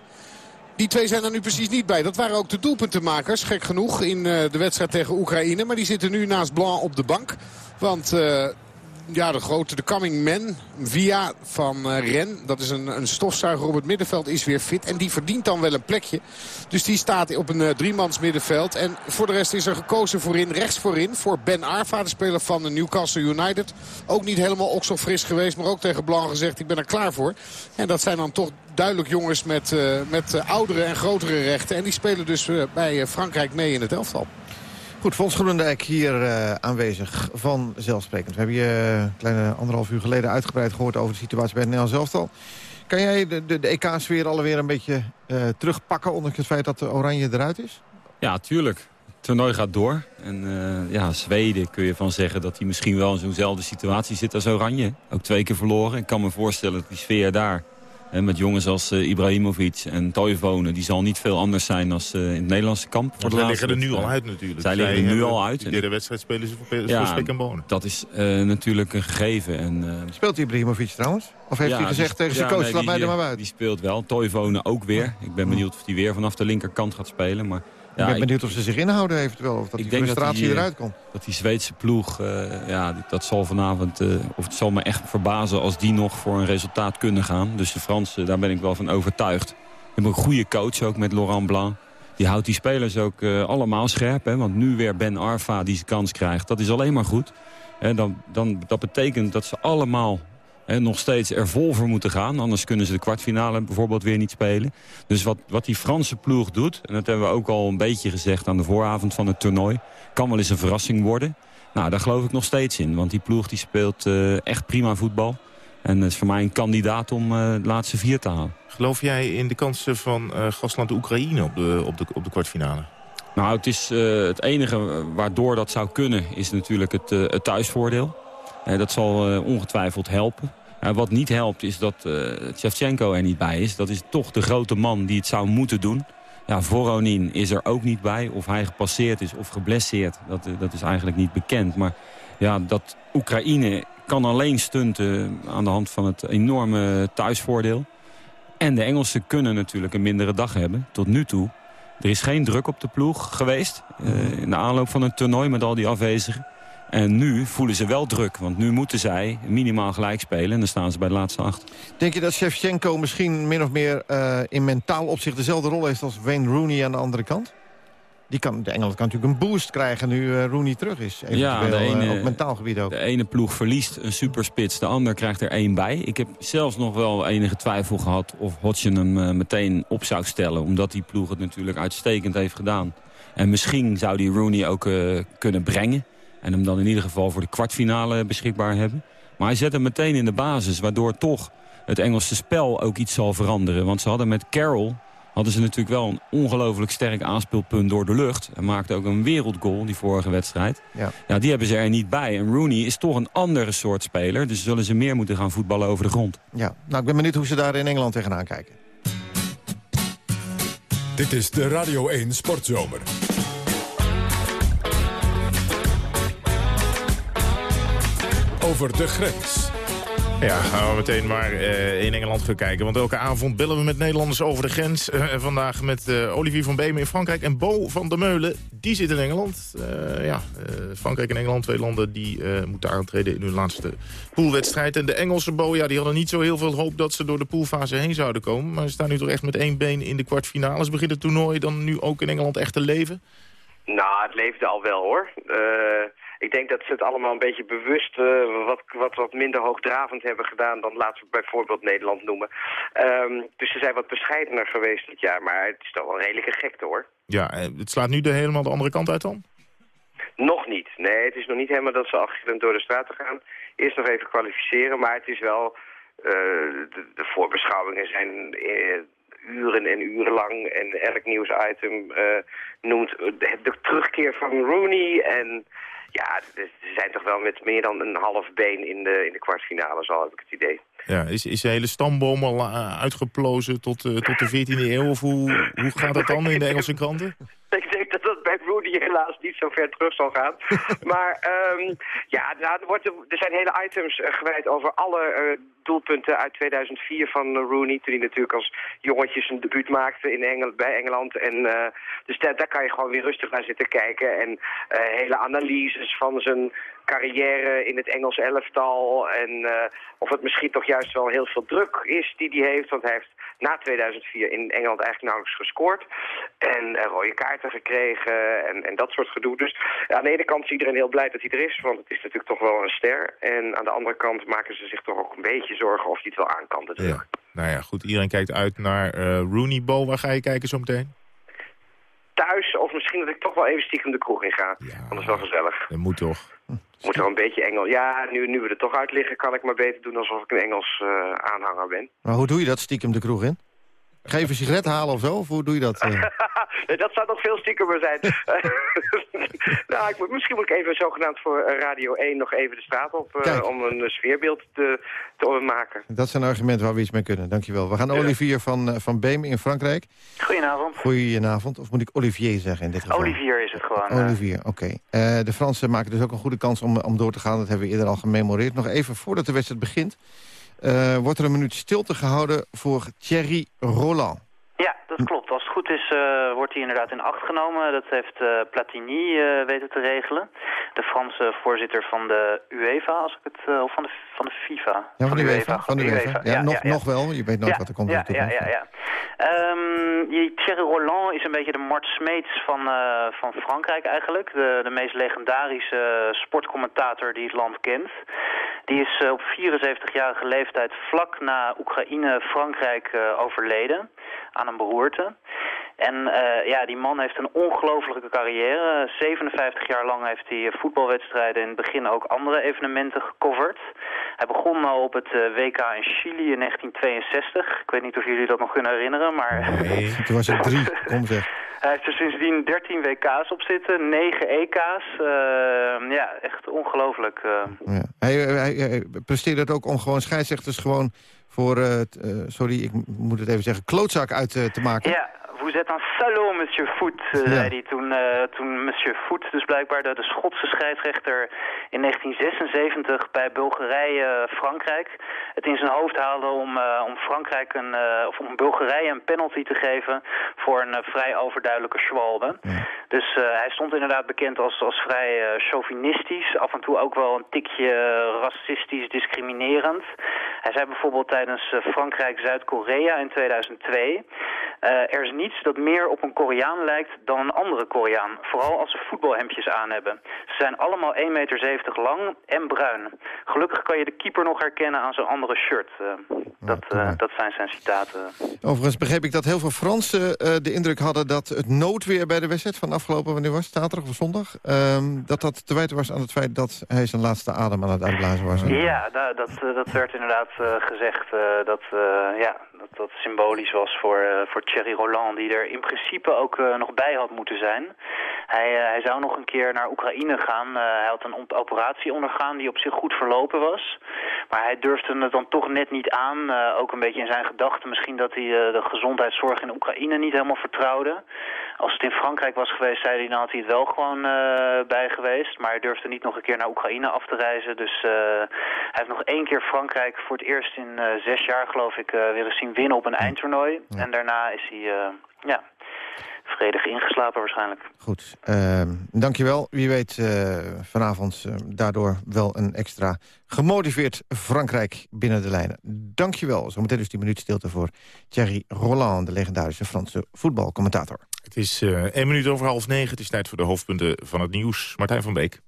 Die twee zijn er nu precies niet bij. Dat waren ook de doelpuntenmakers, gek genoeg, in uh, de wedstrijd tegen Oekraïne. Maar die zitten nu naast Blanc op de bank. Want uh, ja, de grote, de coming man, Via van uh, Ren. Dat is een, een stofzuiger op het middenveld, is weer fit. En die verdient dan wel een plekje. Dus die staat op een uh, driemans middenveld. En voor de rest is er gekozen voorin, rechts voorin. Voor Ben Arfa, de speler van Newcastle United. Ook niet helemaal oksel fris geweest, maar ook tegen Blanc gezegd, ik ben er klaar voor. En dat zijn dan toch duidelijk jongens met, uh, met oudere en grotere rechten. En die spelen dus bij Frankrijk mee in het elftal. Goed, Fons Groenendijk hier uh, aanwezig van Zelfsprekend. We hebben je uh, kleine anderhalf uur geleden uitgebreid gehoord over de situatie bij het Nederlands elftal. Kan jij de, de, de EK-sfeer alweer een beetje uh, terugpakken... ondanks het feit dat de Oranje eruit is? Ja, tuurlijk. Het toernooi gaat door. En ja, Zweden kun je van zeggen dat hij misschien wel in zo'nzelfde situatie zit als Oranje. Ook twee keer verloren. Ik kan me voorstellen dat die sfeer daar en met jongens als uh, Ibrahimovic en Toivonen, die zal niet veel anders zijn dan uh, in het Nederlandse kamp. Voor zij liggen er nu al uit natuurlijk. Zij liggen er nu al uit. De derde wedstrijd spelen ze voor, ja, voor spek en bonen. Dat is uh, natuurlijk een gegeven. En, speelt Ibrahimovic trouwens? Of heeft ja, hij gezegd tegen zijn ja, coach, nee, laat die, mij er maar buiten? Die speelt wel. Toivonen ook weer. Ik ben benieuwd of hij weer vanaf de linkerkant gaat spelen. Maar ik ben benieuwd of ze zich inhouden eventueel. Of dat die frustratie dat die, eruit komt. Dat die Zweedse ploeg, uh, ja, dat zal vanavond... Uh, of het zal me echt verbazen als die nog voor een resultaat kunnen gaan. Dus de Fransen, daar ben ik wel van overtuigd. We hebben een goede coach ook met Laurent Blanc. Die houdt die spelers ook uh, allemaal scherp. Hè? Want nu weer Ben Arfa die zijn kans krijgt. Dat is alleen maar goed. Hè, dan, dan, dat betekent dat ze allemaal en nog steeds er vol voor moeten gaan. Anders kunnen ze de kwartfinale bijvoorbeeld weer niet spelen. Dus wat, wat die Franse ploeg doet... en dat hebben we ook al een beetje gezegd aan de vooravond van het toernooi... kan wel eens een verrassing worden. Nou, daar geloof ik nog steeds in. Want die ploeg die speelt uh, echt prima voetbal. En is voor mij een kandidaat om uh, de laatste vier te halen. Geloof jij in de kansen van uh, gastland Oekraïne op de, op, de, op de kwartfinale? Nou, het, is, het enige waardoor dat zou kunnen is natuurlijk het, het thuisvoordeel. Uh, dat zal uh, ongetwijfeld helpen. Uh, wat niet helpt is dat Shevchenko er niet bij is. Dat is toch de grote man die het zou moeten doen. Ja, Voronin is er ook niet bij. Of hij gepasseerd is of geblesseerd, dat, dat is eigenlijk niet bekend. Maar ja, dat Oekraïne kan alleen stunten aan de hand van het enorme thuisvoordeel. En de Engelsen kunnen natuurlijk een mindere dag hebben, tot nu toe. Er is geen druk op de ploeg geweest uh, in de aanloop van het toernooi met al die afwezigen. En nu voelen ze wel druk, want nu moeten zij minimaal gelijk spelen... en dan staan ze bij de laatste acht. Denk je dat Shevchenko misschien min of meer uh, in mentaal opzicht... dezelfde rol heeft als Wayne Rooney aan de andere kant? Die kan, de Engeland kan natuurlijk een boost krijgen nu uh, Rooney terug is. Ja, de ene, uh, op mentaal gebied ook. De ene ploeg verliest een superspits, de ander krijgt er één bij. Ik heb zelfs nog wel enige twijfel gehad of Hodgson hem uh, meteen op zou stellen. Omdat die ploeg het natuurlijk uitstekend heeft gedaan. En misschien zou die Rooney ook kunnen brengen. En hem dan in ieder geval voor de kwartfinale beschikbaar hebben. Maar hij zet hem meteen in de basis, waardoor toch het Engelse spel ook iets zal veranderen. Want ze hadden met Carroll hadden ze natuurlijk wel een ongelooflijk sterk aanspeelpunt door de lucht. Hij maakte ook een wereldgoal die vorige wedstrijd. Ja. ja, die hebben ze er niet bij. En Rooney is toch een andere soort speler. Dus zullen ze meer moeten gaan voetballen over de grond. Ja, nou ik ben benieuwd hoe ze daar in Engeland tegenaan kijken. Dit is de Radio 1 Sportzomer. Over de grens. Ja, gaan we meteen maar uh, in Engeland gaan kijken. Want elke avond bellen we met Nederlanders over de grens. Uh, vandaag met uh, Olivier van Beemen in Frankrijk en Bo van der Meulen. Die zit in Engeland. ja, Frankrijk en Engeland, twee landen die moeten aantreden in hun laatste poolwedstrijd. En de Engelse Bo, ja, die hadden niet zo heel veel hoop dat ze door de poolfase heen zouden komen. Maar ze staan nu toch echt met één been in de kwartfinales. Begint het toernooi dan nu ook in Engeland echt te leven? Nou, het leefde al wel hoor. Ik denk dat ze het allemaal een beetje bewust uh, wat, wat, wat minder hoogdravend hebben gedaan dan laten we bijvoorbeeld Nederland noemen. Um, dus ze zijn wat bescheidener geweest dit jaar, maar het is toch wel een redelijke gekte hoor. Ja, het slaat nu de helemaal de andere kant uit dan? Nog niet. Nee, het is nog niet helemaal dat ze achter door de straten gaan. Eerst nog even kwalificeren, maar het is wel... Uh, de, de, voorbeschouwingen zijn uh, uren en uren lang. En elk nieuwsitem uh, noemt de, de, terugkeer van Rooney en ja, ze zijn toch wel met meer dan een half been in de, in de kwartfinale, zo heb ik het idee. Ja, is, is de hele stamboom al uh, uitgeplozen tot, uh, tot de 14e eeuw? Of hoe, hoe gaat dat dan in de Engelse kranten? Helaas niet zo ver terug zal gaan. maar um, ja, nou, er, wordt, er zijn hele items uh, gewijd over alle uh, doelpunten uit 2004 van Rooney. Toen hij natuurlijk als jongetje zijn debuut maakte in Engel, bij Engeland. En, uh, dus daar, daar kan je gewoon weer rustig naar zitten kijken. En hele analyses van zijn carrière in het Engels elftal. En uh, of het misschien toch juist wel heel veel druk is die hij heeft. Want hij heeft na 2004 in Engeland eigenlijk nauwelijks gescoord. En uh, rode kaarten gekregen en, en dat soort gedoe. Dus aan de ene kant is iedereen heel blij dat hij er is. Want het is natuurlijk toch wel een ster. En aan de andere kant maken ze zich toch ook een beetje zorgen of hij het wel aan kan. Ja. Nou ja, goed. Iedereen kijkt uit naar uh, Rooney. Waar ga je kijken zo meteen? Thuis of misschien dat ik toch wel even stiekem de kroeg in ga. Ja, Want dat is wel gezellig. Dat moet toch. Moet er een beetje Engels... Ja, nu, nu we er toch uit liggen, kan ik maar beter doen alsof ik een Engels uh, aanhanger ben. Maar hoe doe je dat stiekem de kroeg in? Ga even een sigaret halen of zo? Of hoe doe je dat? Uh? dat zou nog veel stiekemer zijn. ik moet, misschien moet ik even zogenaamd voor Radio 1 nog even de straat op... Uh, om een sfeerbeeld te, te maken. Dat zijn argumenten waar we iets mee kunnen. Dankjewel. We gaan Olivier van, van Beem in Frankrijk. Goedenavond. Goedenavond. Of moet ik Olivier zeggen in dit geval? Olivier is het gewoon. Olivier, oké. Okay. Uh, de Fransen maken dus ook een goede kans om, om door te gaan. Dat hebben we eerder al gememoreerd. Nog even voordat de wedstrijd begint... Uh, wordt er een minuut stilte gehouden voor Thierry Roland. Dat klopt. Als het goed is, uh, wordt hij inderdaad in acht genomen. Dat heeft uh, Platini uh, weten te regelen. De Franse voorzitter van de UEFA, als ik het, of van de, van de FIFA. Ja, van, de UEFA. Van de UEFA. Ja, ja, nog, ja, nog wel. Je weet nooit wat er komt. Ja, ja, ja. ja. Um, Thierry Roland is een beetje de Mart Smeets van, van Frankrijk eigenlijk. De, de meest legendarische sportcommentator die het land kent. Die is op 74-jarige leeftijd vlak na Oekraïne-Frankrijk overleden aan een beroerte. En uh, ja, die man heeft een ongelofelijke carrière. 57 jaar lang heeft hij voetbalwedstrijden in het begin ook andere evenementen gecoverd. Hij begon al op het uh, WK in Chili in 1962. Ik weet niet of jullie dat nog kunnen herinneren, maar... Nee, toen was het drie, kom zeg. Hij heeft er sindsdien 13 WK's op zitten, 9 EK's. Uh, ja, echt ongelooflijk. Ja. Hij, hij, hij presteerde het ook om gewoon scheidsrechters gewoon voor, uh, sorry, ik moet het even zeggen, klootzak uit uh, te maken? Ja, vous êtes un salaud, monsieur Foot, uh, zei hij toen, uh, toen monsieur Foot, dus blijkbaar de, de Schotse scheidsrechter in 1976 bij Bulgarije-Frankrijk, het in zijn hoofd haalde om, uh, om Frankrijk een, of om Bulgarije een penalty te geven voor een vrij overduidelijke schwalbe. Dus hij stond inderdaad bekend als, als vrij chauvinistisch, af en toe ook wel een tikje racistisch discriminerend. Hij zei bijvoorbeeld tijdens Frankrijk-Zuid-Korea in 2002... Uh, er is niets dat meer op een Koreaan lijkt dan een andere Koreaan. Vooral als ze voetbalhemdjes aan hebben. Ze zijn allemaal 1,70 meter lang en bruin. Gelukkig kan je de keeper nog herkennen aan zijn andere shirt. Uh, dat, uh, dat zijn zijn citaten. Overigens begreep ik dat heel veel Fransen de indruk hadden... dat het noodweer bij de wedstrijd van afgelopen, wanneer was zaterdag of zondag... Ehm, dat dat te wijten was aan het feit dat hij zijn laatste adem aan het uitblazen was. Ja, dat, dat, dat werd inderdaad gezegd. dat, ja, dat dat symbolisch was voor, voor Thierry Roland... die er in principe ook uh, nog bij had moeten zijn. Hij, uh, hij zou nog een keer naar Oekraïne gaan. hij had een operatie ondergaan die op zich goed verlopen was. Maar hij durfde het dan toch net niet aan. ook een beetje in zijn gedachten misschien dat hij de gezondheidszorg in Oekraïne niet helemaal vertrouwde. Als het in Frankrijk was geweest, zei hij, dan had hij het wel gewoon bij geweest. Maar hij durfde niet nog een keer naar Oekraïne af te reizen. Dus hij heeft nog één keer Frankrijk voor het eerst in zes jaar, geloof ik, weer eens zien winnen op een eindtoernooi. En daarna is hij uh, ja, vredig ingeslapen waarschijnlijk. Goed, uh, dankjewel. Wie weet uh, vanavond uh, daardoor wel een extra gemotiveerd Frankrijk binnen de lijnen. Dankjewel. Zometeen dus die minuut stilte voor Thierry Roland... de legendarische Franse voetbalcommentator. Het is één minuut over half negen. Het is tijd voor de hoofdpunten van het nieuws. Martijn van Beek.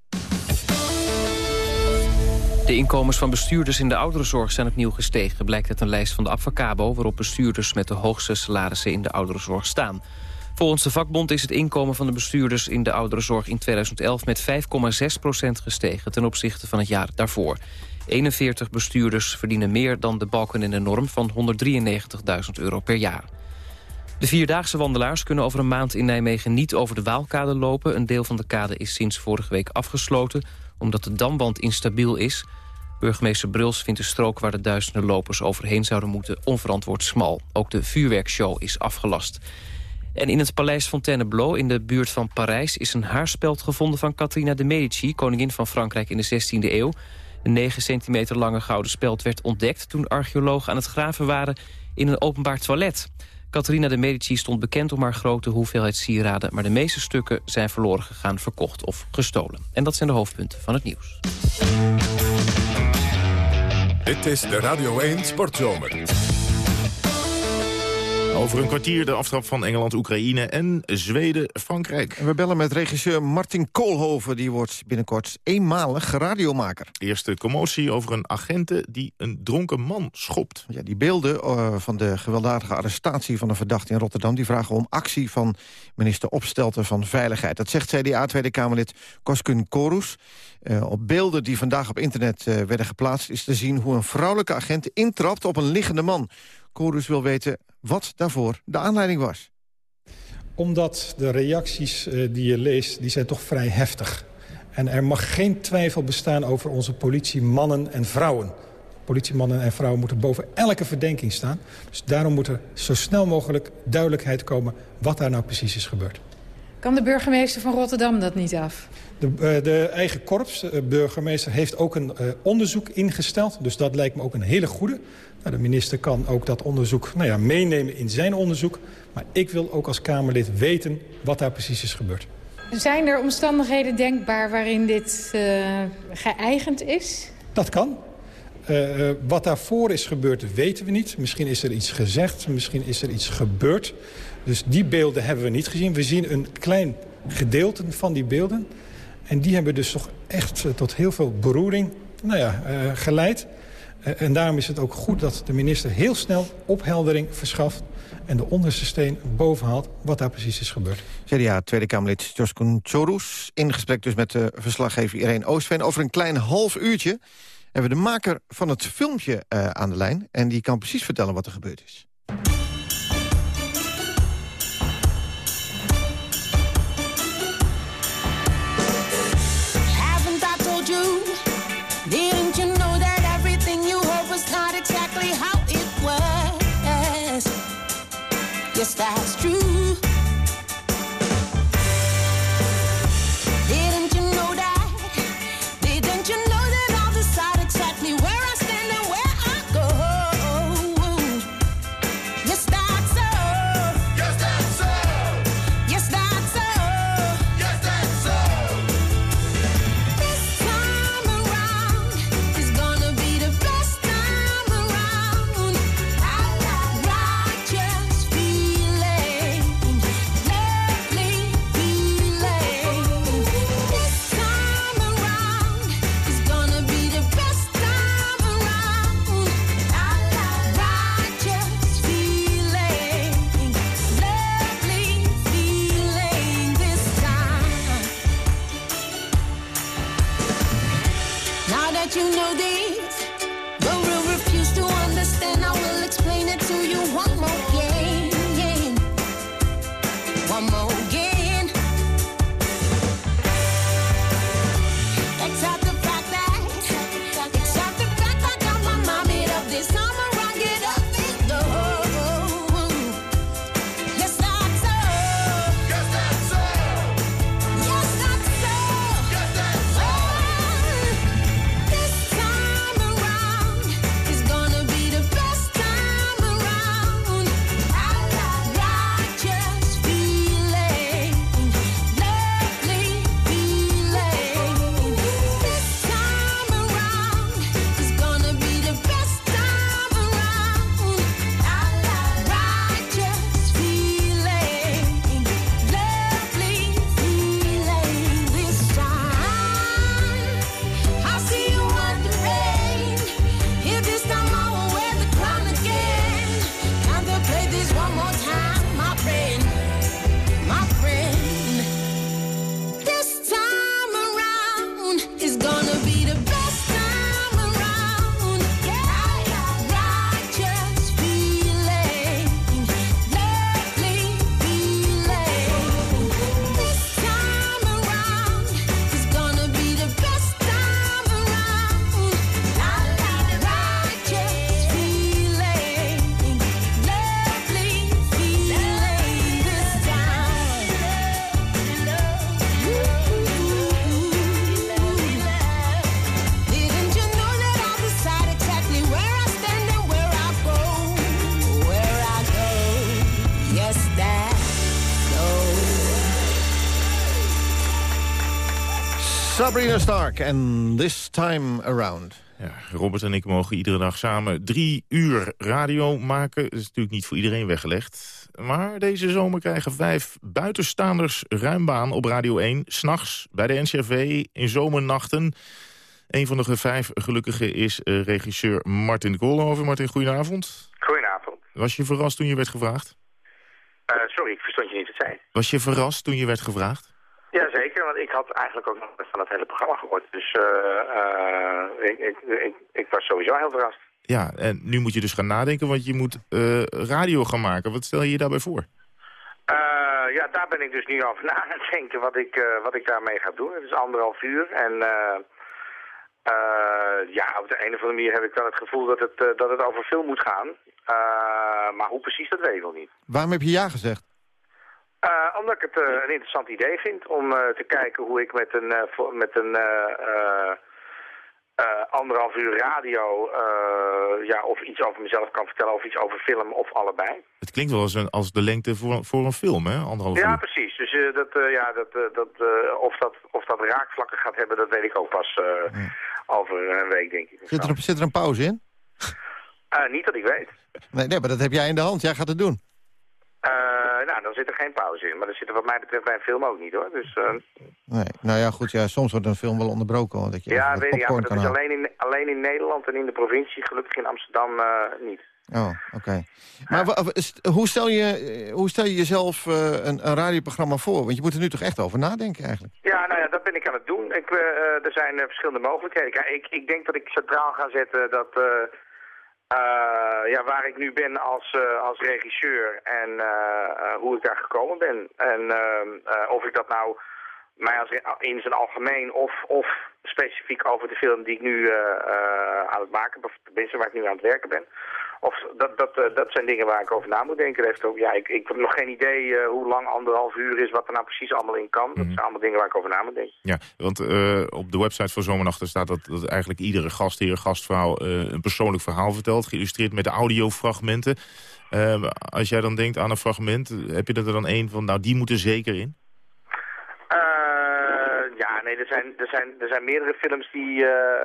De inkomens van bestuurders in de ouderenzorg zijn opnieuw gestegen... blijkt uit een lijst van de Avacabo... waarop bestuurders met de hoogste salarissen in de ouderenzorg staan. Volgens de vakbond is het inkomen van de bestuurders in de ouderenzorg in 2011 met 5,6% gestegen ten opzichte van het jaar daarvoor. 41 bestuurders verdienen meer dan de balken in de norm van 193.000 euro per jaar. De Vierdaagse wandelaars kunnen over een maand in Nijmegen niet over de Waalkade lopen. Een deel van de kade is sinds vorige week afgesloten omdat de damband instabiel is. Burgemeester Bruls vindt de strook waar de duizenden lopers overheen zouden moeten onverantwoord smal. Ook de vuurwerkshow is afgelast. En in het paleis Fontainebleau in de buurt van Parijs... is een haarspeld gevonden van Catharina de Medici, koningin van Frankrijk in de 16e eeuw. Een 9 centimeter lange gouden speld werd ontdekt... toen archeologen aan het graven waren in een openbaar toilet. Catharina de Medici stond bekend om haar grote hoeveelheid sieraden... maar de meeste stukken zijn verloren gegaan, verkocht of gestolen. En dat zijn de hoofdpunten van het nieuws. Dit is de Radio 1 Sportzomer. Over een kwartier de aftrap van Engeland, Oekraïne en Zweden-Frankrijk. We bellen met regisseur Martin Koolhoven. Die wordt binnenkort eenmalig radiomaker. Eerste commotie over een agente die een dronken man schopt. Ja, die beelden uh, van de gewelddadige arrestatie van een verdachte in Rotterdam... die vragen om actie van minister Opstelten van Veiligheid. Dat zegt CDA Tweede Kamerlid Koskun Korus. Uh, op beelden die vandaag op internet uh, werden geplaatst... is te zien hoe een vrouwelijke agent intrapt op een liggende man. Korus wil weten wat daarvoor de aanleiding was. Omdat de reacties uh, die je leest, die zijn toch vrij heftig. En er mag geen twijfel bestaan over onze politiemannen en vrouwen. Politiemannen en vrouwen moeten boven elke verdenking staan. Dus daarom moet er zo snel mogelijk duidelijkheid komen wat daar nou precies is gebeurd. Kan de burgemeester van Rotterdam dat niet af? De, uh, de eigen korps, de burgemeester, heeft ook een onderzoek ingesteld. Dus dat lijkt me ook een hele goede. De minister kan ook dat onderzoek nou ja, meenemen in zijn onderzoek. Maar ik wil ook als Kamerlid weten wat daar precies is gebeurd. Zijn er omstandigheden denkbaar waarin dit uh, geëigend is? Dat kan. Uh, wat daarvoor is gebeurd weten we niet. Misschien is er iets gezegd, misschien is er iets gebeurd. Dus die beelden hebben we niet gezien. We zien een klein gedeelte van die beelden. En die hebben dus toch echt tot heel veel beroering nou ja, uh, geleid. Uh, en daarom is het ook goed dat de minister heel snel opheldering verschaft... en de onderste steen bovenhaalt wat daar precies is gebeurd. CDA Tweede Kamerlid Joskun Chorus. In gesprek dus met de verslaggever Irene Oostveen. Over een klein half uurtje hebben we de maker van het filmpje uh, aan de lijn. En die kan precies vertellen wat er gebeurd is. Yes, that. Sabrina Stark en This Time Around. Ja, Robert en ik mogen iedere dag samen drie uur radio maken. Dat is natuurlijk niet voor iedereen weggelegd. Maar deze zomer krijgen vijf buitenstaanders ruim baan op Radio 1... s'nachts bij de NCRV in zomernachten. Een van de vijf gelukkigen is uh, regisseur Martin Koolhoven. Martin, goedenavond. Goedenavond. Was je verrast toen je werd gevraagd? Uh, sorry, ik verstond je niet wat zei. Was je verrast toen je werd gevraagd? Ik had eigenlijk ook nog van het hele programma gehoord. Dus uh, ik, ik, ik, ik, was sowieso heel verrast. Ja, en nu moet je dus gaan nadenken, want je moet radio gaan maken. Wat stel je je daarbij voor? ja, daar ben ik dus nu over na aan het denken wat ik, wat ik daarmee ga doen. Het is anderhalf uur en... ja, op de een of andere manier heb ik dan het gevoel dat het, dat het over film moet gaan. maar hoe precies, dat weet ik nog niet. Waarom heb je ja gezegd? Uh, omdat ik het uh, een interessant idee vind om uh, te kijken hoe ik met een, met een anderhalf uur radio ja, of iets over mezelf kan vertellen of iets over film of allebei. Het klinkt wel als, een, als de lengte voor, voor een film, hè? Anderhalf ja, uur. precies. Dus dat, ja, dat, dat, of, dat, of dat raakvlakken gaat hebben, dat weet ik ook pas over een week, denk ik. Zit er, zit er een pauze in? niet dat ik weet. Nee, nee, maar dat heb jij in de hand. Jij gaat het doen. Nou, dan zit er geen pauze in. Maar dat zit er wat mij betreft bij een film ook niet, hoor. Dus, uh... nee, nou ja, goed, ja, soms wordt een film wel onderbroken. Hoor, dat je ja, weet, ja, maar dat is alleen in, alleen in Nederland en in de provincie. Gelukkig in Amsterdam uh, niet. Oh, oké. Okay. Maar hoe, stel je, hoe stel je jezelf uh, een, een radioprogramma voor? Want je moet er nu toch echt over nadenken eigenlijk? Ja, nou ja, dat ben ik aan het doen. Ik, er zijn verschillende mogelijkheden. Ik, ik denk dat ik centraal ga zetten dat... Uh, ja, waar ik nu ben als, uh, als regisseur en uh, hoe ik daar gekomen ben. En ehm, of ik dat nou mij als in zijn algemeen of, of specifiek over de film die ik nu aan het maken ben, of tenminste waar ik nu aan het werken ben. Of dat, dat, dat zijn dingen waar ik over na moet denken. Heeft ook, ja, ik, ik heb nog geen idee hoe lang anderhalf uur is, wat er nou precies allemaal in kan. Dat zijn allemaal dingen waar ik over na moet denken. Ja, want op de website van Zomernachten staat dat, dat eigenlijk iedere gastheer, gastvrouw een persoonlijk verhaal vertelt. Geïllustreerd met audiofragmenten. als jij dan denkt aan een fragment, heb je er dan één van, nou die moet er zeker in? Nee, er zijn, er, zijn, er zijn meerdere films die... Uh,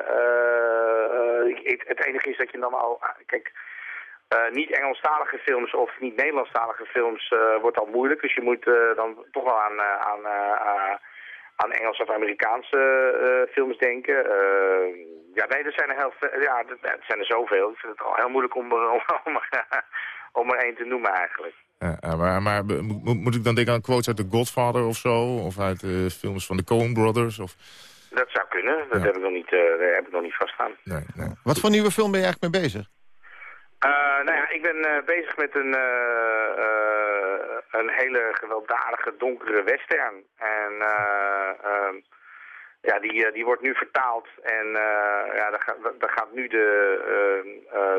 het enige is dat je dan al... Kijk, uh, niet Engelstalige films of niet Nederlandstalige films wordt al moeilijk. Dus je moet dan toch wel aan, aan, aan Engelse of Amerikaanse films denken. ja, nee, er zijn er, heel, ja, er zijn er zoveel. Ik vind het al heel moeilijk om, om, om, om er één te noemen eigenlijk. Ja, maar, maar moet ik dan denken aan quotes uit The Godfather of zo? Of uit de films van de Coen Brothers? Of... Dat zou kunnen. Dat ja. heb, ik nog niet, uh, heb ik nog niet vaststaan. Nee, nee. Wat voor nieuwe film ben je eigenlijk mee bezig? Uh, nou ja, ik ben uh, bezig met een, een hele gewelddadige donkere western. En ehm, ja, die, die wordt nu vertaald. En ja, daar, gaat, daar gaat nu de,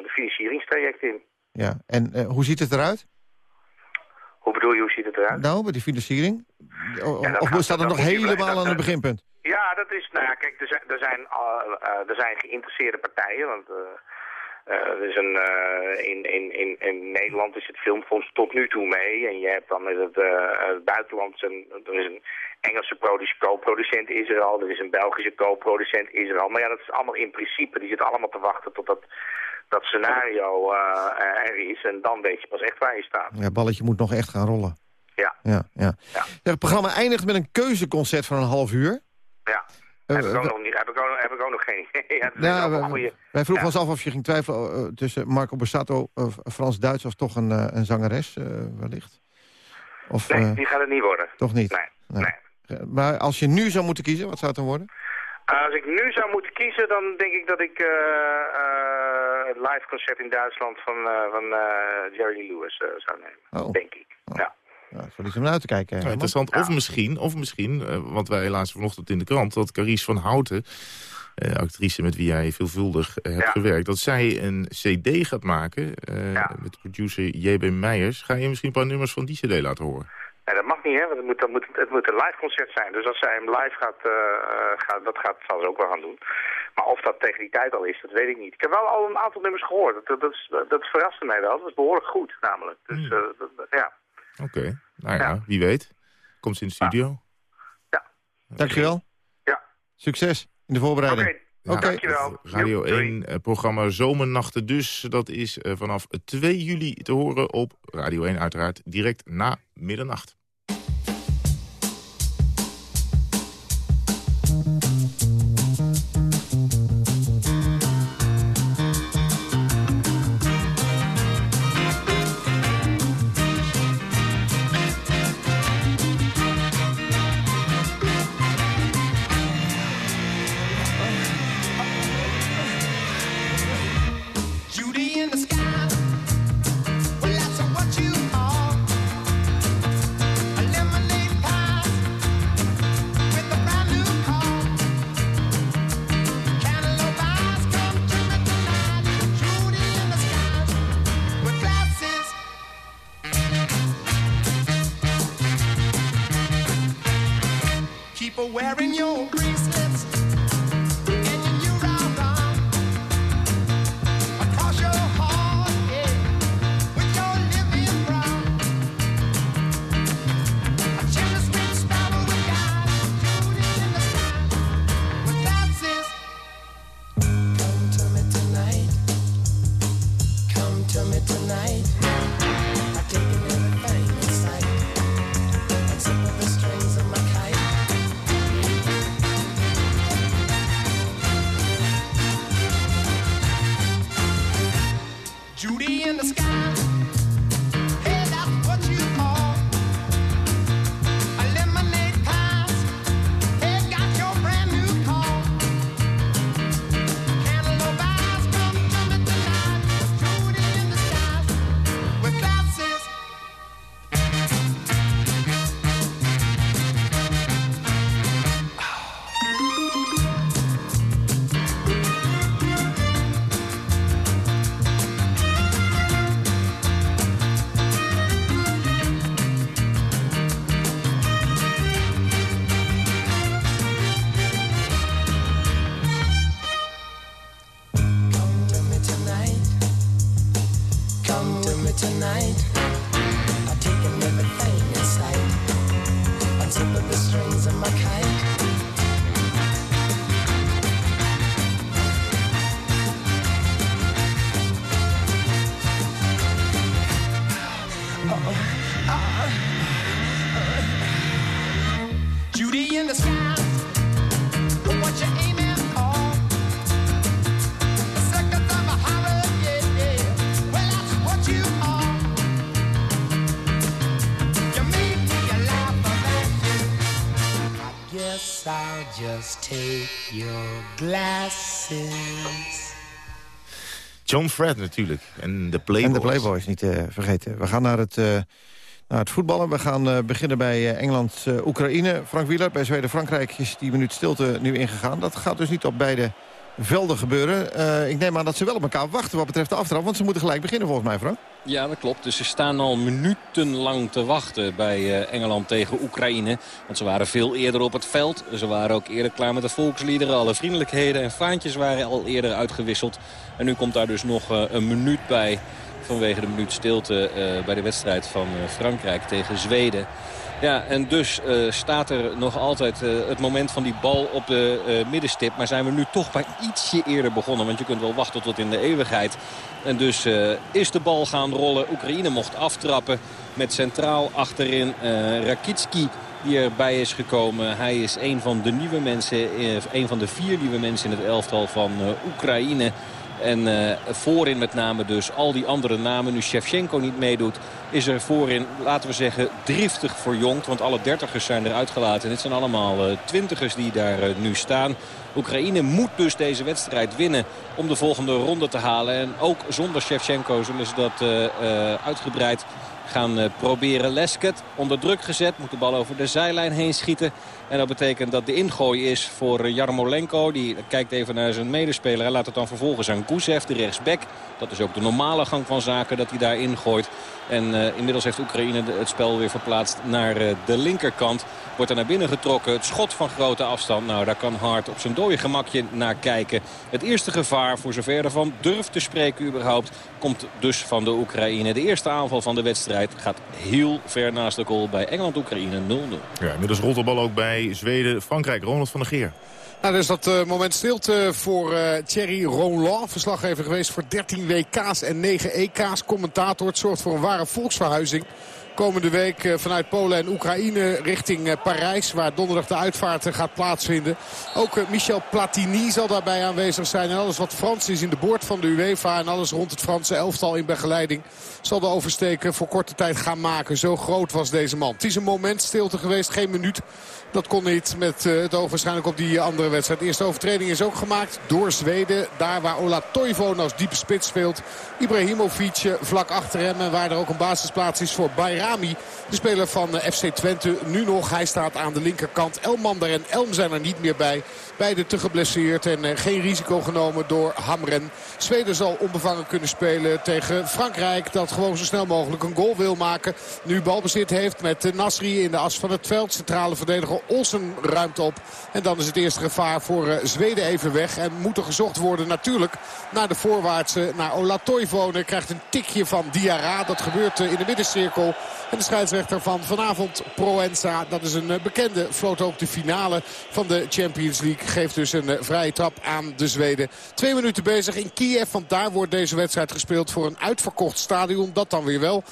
de financieringstraject in. Ja, en hoe ziet het eruit? Hoe bedoel je, hoe ziet het eruit? Nou, met die financiering? O, ja, of gaat, staat het nog helemaal aan het beginpunt? Ja, dat is, nou ja, kijk, er zijn, er zijn, uh, er zijn geïnteresseerde partijen, want uh, er is een, in, in, in, in Nederland is het filmfonds tot nu toe mee. En je hebt dan in het, het buitenland, een, er is een Engelse co-producent is er al, er is een Belgische co-producent is er al. Maar ja, dat is allemaal in principe, die zitten allemaal te wachten totdat dat scenario uh, er is. En dan weet je pas echt waar je staat. Ja, balletje moet nog echt gaan rollen. Ja. ja, ja. ja. Het programma eindigt met een keuzeconcert van een half uur. Ja. Uh, heb, ik ook nog niet, heb, ik ook, heb ik ook nog geen ja, ja, goeie... Wij vroegen ons af of je ging twijfelen uh, tussen Marco Borsato, Frans-Duits of toch een, een zangeres wellicht. Of, nee, die gaat het niet worden. Toch niet? Nee. nee. nee. Maar als je nu zou moeten kiezen, wat zou het dan worden? Als ik nu zou moeten kiezen, dan denk ik dat ik het live concert in Duitsland van, uh, van uh, Jerry Lewis uh, zou nemen. Oh. Denk ik. Oh. Ja. Ja, voor iets om naar uit te kijken. Ja, interessant. Of misschien, of misschien want wij helaas vanochtend in de krant... dat Carice van Houten, actrice met wie jij veelvuldig hebt ja. gewerkt... dat zij een cd gaat maken ja. met producer J.B. Meijers. Ga je misschien een paar nummers van die cd laten horen? Dat mag niet, hè? Want het moet, dat moet, het moet een live concert zijn. Dus als zij hem live gaat, gaat dat gaat, zal ze ook wel gaan doen. Maar of dat tegen die tijd al is, dat weet ik niet. Ik heb wel al een aantal nummers gehoord. Dat, dat, dat, dat verraste mij wel. Dat was behoorlijk goed, namelijk. Dus, hmm. uh, dat, ja. Oké. Okay. Nou ja, ja, wie weet. Komt ze in de studio. Ja. Dankjewel. Ja. Succes in de voorbereiding. Oké, dankjewel. Radio Joep, doei. 1, eh, programma Zomernachten dus. Dat is eh, vanaf 2 juli te horen op Radio 1 uiteraard. Direct na middernacht. for wearing Judy in the sky. What you aiming for? Seconds of a horror, yeah, yeah. Well, that's what you are. You make me laugh about you. I guess I'll just take your glasses. John Fred natuurlijk. En de Playboys. En de Playboys, niet te vergeten. We gaan naar het, eh, naar het voetballen. We gaan eh, beginnen bij eh, Engeland-Oekraïne. Frank Wieler, bij Zweden-Frankrijk is die minuut stilte nu ingegaan. Dat gaat dus niet op beide velden gebeuren. Eh, ik neem aan dat ze wel op elkaar wachten wat betreft de aftrap. Want ze moeten gelijk beginnen volgens mij, Frank. Ja, dat klopt. Dus ze staan al minutenlang te wachten bij eh, Engeland tegen Oekraïne. Want ze waren veel eerder op het veld. Ze waren ook eerder klaar met de volksliederen. Alle vriendelijkheden en vaantjes waren al eerder uitgewisseld. En nu komt daar dus nog eh, een minuut bij vanwege de minuut stilte bij de wedstrijd van Frankrijk tegen Zweden. Ja, en dus eh, staat er nog altijd eh, het moment van die bal op de eh, middenstip. Maar zijn we nu toch maar ietsje eerder begonnen. Want je kunt wel wachten tot in de eeuwigheid. En dus is de bal gaan rollen. Oekraïne mocht aftrappen met centraal achterin Rakitski die erbij is gekomen. Hij is een van de nieuwe mensen, een van de vier nieuwe mensen in het elftal van Oekraïne. En eh, voorin met name dus al die andere namen. Nu Shevchenko niet meedoet, is er voorin, laten we zeggen, driftig verjongd. Want alle dertigers zijn eruit gelaten. En dit zijn allemaal eh, twintigers die daar eh, nu staan. Oekraïne moet dus deze wedstrijd winnen om de volgende ronde te halen. En ook zonder Shevchenko zullen ze dat uitgebreid gaan proberen. Lesket onder druk gezet. Moet de bal over de zijlijn heen schieten. En dat betekent dat de ingooi is voor Jarmolenko. Die kijkt even naar zijn medespeler. En laat het dan vervolgens aan Gusev, de rechtsback. Dat is ook de normale gang van zaken dat hij daar ingooit. En eh, inmiddels heeft Oekraïne het spel weer verplaatst naar eh, de linkerkant. Wordt er naar binnen getrokken. Het schot van grote afstand. Nou, daar kan Hart op zijn dode gemakje naar kijken. Het eerste gevaar, voor zover ervan durft te spreken überhaupt... komt dus van de Oekraïne. De eerste aanval van de wedstrijd gaat heel ver naast de goal bij Engeland-Oekraïne 0-0. Ja, inmiddels rolt de bal ook bij Zweden-Frankrijk. Ronald van der Geer. Nou, dus dat uh, moment stilte voor uh, Thierry Roland. Verslaggever geweest voor 13 WK's en 9 EK's. Commentator. Het zorgt voor een ware volksverhuizing. Komende week uh, vanuit Polen en Oekraïne richting Parijs. Waar donderdag de uitvaart gaat plaatsvinden. Ook Michel Platini zal daarbij aanwezig zijn. En alles wat Frans is in de boord van de UEFA. En alles rond het Franse elftal in begeleiding. Zal de oversteken voor korte tijd gaan maken. Zo groot was deze man. Het is een moment stilte geweest. Geen minuut. Dat kon niet met uh, het oog waarschijnlijk op die andere wedstrijd. De eerste overtreding is ook gemaakt door Zweden. Daar waar Ola Toivonen als diepe spits speelt. Ibrahimovic vlak achter hem. En waar er ook een basisplaats is voor Bayrami. De speler van uh, FC Twente nu nog. Hij staat aan de linkerkant. Elmander en Elm zijn er niet meer bij. Beide te geblesseerd en uh, geen risico genomen door Hamren. Zweden zal onbevangen kunnen spelen tegen Frankrijk. Dat gewoon zo snel mogelijk een goal wil maken. Nu balbezit heeft met Nasri in de as van het veld. Centrale verdediger Olsen ruimt op. En dan is het eerste gevaar voor Zweden even weg. En moet er gezocht worden natuurlijk naar de voorwaartse. Naar Ola Toivonen krijgt een tikje van Diarra. Dat gebeurt in de middencirkel. En de scheidsrechter van vanavond Proenza. Dat is een uh, bekende. Floot ook de finale van de Champions League. Geeft dus een vrije trap aan de Zweden. Twee minuten bezig in Kiev. Want daar wordt deze wedstrijd gespeeld voor een uitverkocht stadion. Dat dan weer wel.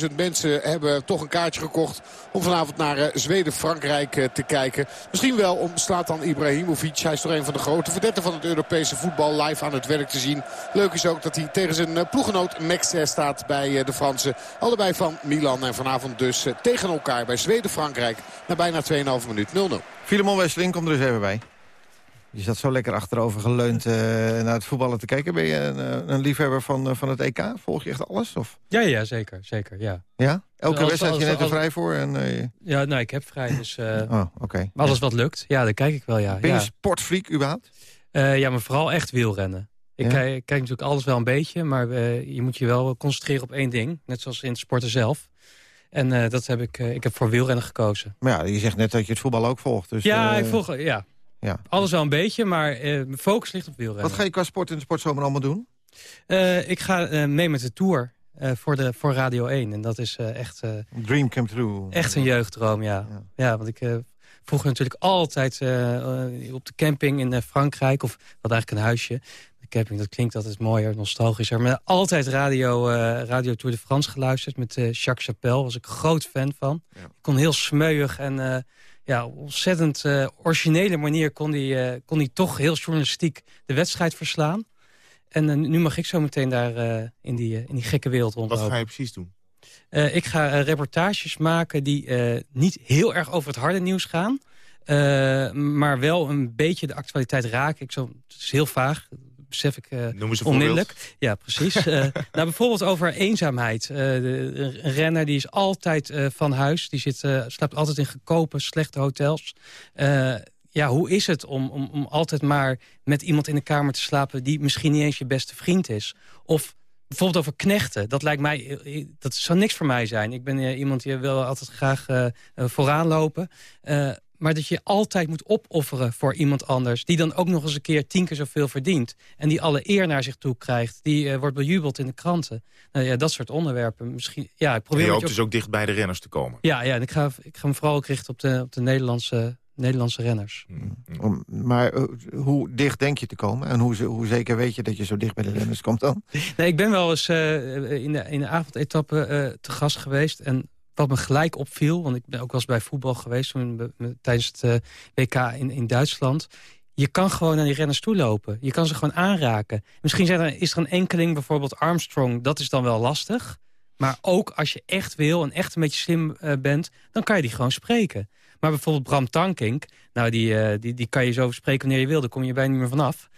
55.000 mensen hebben toch een kaartje gekocht om vanavond naar Zweden Frankrijk te kijken. Misschien wel om Slatan Ibrahimovic. Hij is toch een van de grote verdetten van het Europese voetbal live aan het werk te zien. Leuk is ook dat hij tegen zijn ploegenoot Max staat bij de Fransen. Allebei van Milan en vanavond dus tegen elkaar bij Zweden-Frankrijk. Na bijna 2,5 minuut 0-0. Filemon Wesseling, kom er eens even bij. Je zat zo lekker achterover geleund uh, naar het voetballen te kijken. Ben je een, een liefhebber van, uh, van het EK? Volg je echt alles? Of? Ja, ja, zeker. zeker ja. Ja? Elke wedstrijd je net er als- vrij voor? En, eh, Ja, nou, ik heb vrij, dus... eh, oh. Maar alles wat lukt, ja, dan kijk ik wel, ja. Ben je ja. sportfreak überhaupt? Eh, ja, maar vooral echt wielrennen. Ik Ja? kijk, kijk natuurlijk alles wel een beetje, maar eh, je moet je wel concentreren op één ding. Net zoals in het sporten zelf. En eh, dat heb ik, eh, ik heb voor wielrennen gekozen. Maar ja, je zegt net dat je het voetbal ook volgt. Dus, ja, eh, ik volg, ja, ja. alles wel een beetje, maar mijn focus ligt op wielrennen. Wat ga je qua sport in de sportzomer allemaal doen? Ik ga mee met de Tour voor, de, voor Radio 1. En dat is echt, Dream come true. echt een jeugddroom, ja. Ja, want ik vroeger natuurlijk altijd op de camping in Frankrijk... of wat eigenlijk een huisje. Camping, dat klinkt altijd mooier, nostalgischer. Maar altijd radio, eh, radio Tour de France geluisterd met eh, Jacques Chapelle. was ik groot fan van. Ik kon heel smeuig en eh, ja, op ontzettend originele manier... Kon hij kon hij toch heel journalistiek de wedstrijd verslaan. En nu mag ik zo meteen daar in, die, in die gekke wereld Wat rondlopen. ga je precies doen? Ik ga reportages maken die niet heel erg over het harde nieuws gaan. maar wel een beetje de actualiteit raken. Ik zo, het is heel vaag, besef ik eh, onmiddellijk. Ja, precies. Eh, nou, bijvoorbeeld over eenzaamheid. Eh, een renner die is altijd van huis. Die zit, slaapt altijd in goedkope, slechte hotels. Ja, hoe is het om, om, om altijd maar met iemand in de kamer te slapen... die misschien niet eens je beste vriend is? Of bijvoorbeeld over knechten. Dat lijkt mij, dat zou niks voor mij zijn. Ik ben iemand die wil altijd graag vooraan lopen. Maar dat je altijd moet opofferen voor iemand anders... die dan ook nog eens een keer tien keer zoveel verdient... en die alle eer naar zich toe krijgt. Die eh, wordt bejubeld in de kranten. Nou ja, dat soort onderwerpen. Misschien, ja, ik probeer je hoopt dus ook dicht bij de renners te komen. Ja, ja en ik ga, ik ga me vooral ook richten op de, op de Nederlandse, Nederlandse renners. Om- Maar eh, hoe dicht denk je te komen? En hoe, hoe zeker weet je dat je zo dicht bij de renners komt dan? Nee, ik ben wel eens eh, in, de, in de avondetappe eh, te gast geweest. En wat me gelijk opviel, want ik ben ook wel eens bij voetbal geweest... Toen, tijdens het eh, WK in, in Duitsland... Je kan gewoon naar die renners toe lopen. Je kan ze gewoon aanraken. Misschien zijn is er een enkeling, bijvoorbeeld Armstrong... dat is dan wel lastig. Maar ook als je echt wil en echt een beetje slim eh, bent... dan kan je die gewoon spreken. Maar bijvoorbeeld Bram Tankink... nou, die, eh, die, die kan je zo spreken wanneer je wil. Daar kom je bijna niet meer vanaf.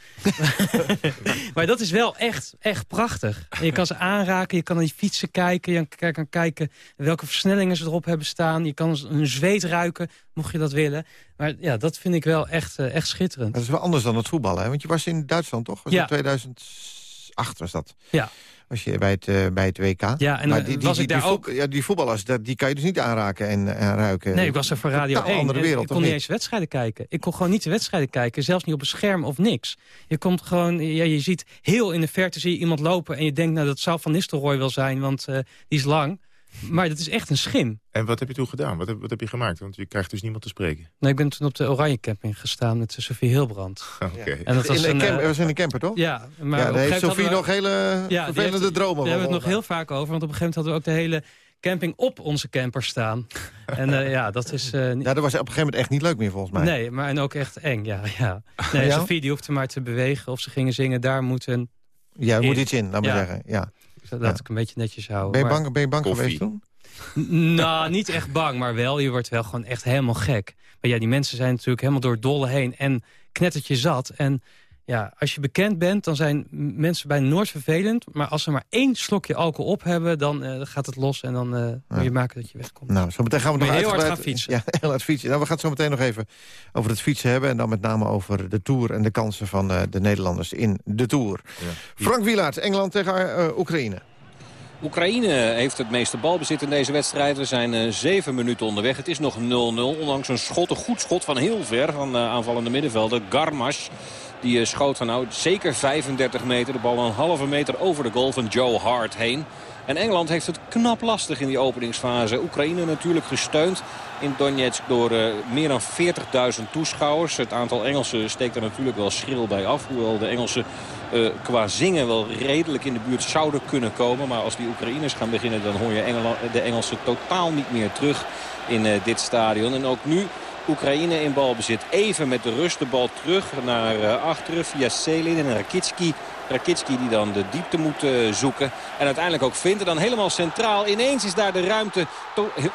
maar dat is wel echt, echt prachtig. En je kan ze aanraken, je kan naar die fietsen kijken... je kan kijken welke versnellingen ze erop hebben staan. Je kan hun zweet ruiken, mocht je dat willen. Maar ja, dat vind ik wel echt, eh, echt schitterend. Dat is wel anders dan het voetballen, hè? Want je was in Duitsland, toch? Was Ja. dat 2008 was dat. Ja. Als je bij het, eh, bij het WK. Ja, en, maar eh, die, die, was ik die, daar voet- ook- ja, die voetballers, die kan je dus niet aanraken en, en ruiken. Nee, ik was er voor Radio Totaal 1. andere wereld, ik kon niet? eens wedstrijden kijken. Ik kon gewoon niet de wedstrijden kijken. Zelfs niet op een scherm of niks. Je komt gewoon, ja, je ziet heel in de verte zie je iemand lopen... en je denkt, nou, dat zou Van Nistelrooy wel zijn, want eh, die is lang. Maar dat is echt een schim. En wat heb je toen gedaan? Wat heb, wat heb je gemaakt? Want je krijgt dus niemand te spreken. Nou, ik ben toen op de Oranje Camping gestaan met eh, Sofie Hilbrand. Oké. En dat was in, een, een camp, eh, was in een camper, toch? Ja, maar ja op daar een heeft nog hele Ja, vervelende heeft- dromen Daar hebben we het nog heel vaak over. Want op een gegeven moment hadden we ook de hele camping op onze camper staan. en eh, ja, dat is... eh, niet- Ja, dat was op een gegeven moment echt niet leuk meer, volgens mij. Nee, maar en ook echt eng, ja. ja. Nee, Ja? Sofie die hoefde maar te bewegen of ze gingen zingen. Daar moet een... Ja, er moet iets in, laat maar zeggen. Ja. Dat Ja. ik een beetje netjes houden. Ben je maar- bang, ben je bang Koffie. geweest toen? Nou, niet echt bang, maar wel. Je wordt wel gewoon echt helemaal gek. Maar ja, die mensen zijn natuurlijk helemaal door het dolle heen. En knettertje zat. En ja, als je bekend bent, dan zijn mensen bijna nooit vervelend. Maar als ze maar één slokje alcohol op hebben, dan eh, gaat het los. En dan eh, moet je maken dat je wegkomt. Nou, zo meteen gaan we nog heel hard gaan fietsen. Ja, heel hard fietsen. Nou, we gaan het zo meteen nog even over het fietsen hebben. En dan met name over de Tour en de kansen van eh, de Nederlanders in de Tour. Frank Wielaert, Engeland tegen eh, Oekraïne. Oekraïne heeft het meeste balbezit in deze wedstrijd. We zijn eh, zeven minuten onderweg. Het is nog 0-0. Ondanks een schot, een goed schot van heel ver van de aanvallende middenvelder. Garmash. Die eh, schoot van nou zeker 35 meter. De bal een halve meter over de goal van Joe Hart heen. En Engeland heeft het knap lastig in die openingsfase. Oekraïne natuurlijk gesteund in Donetsk door eh, meer dan 40.000 toeschouwers. Het aantal Engelsen steekt er natuurlijk wel schril bij af. Hoewel de Engelsen eh, qua zingen wel redelijk in de buurt zouden kunnen komen. Maar als die Oekraïners gaan beginnen dan hoor je de Engelsen totaal niet meer terug in dit stadion. En ook nu Oekraïne in balbezit. Even met de rust de bal terug naar eh, achteren via Selin en Rakitski. Rakitski die dan de diepte moet eh, zoeken. En uiteindelijk ook vindt. En dan helemaal centraal. Ineens is daar de ruimte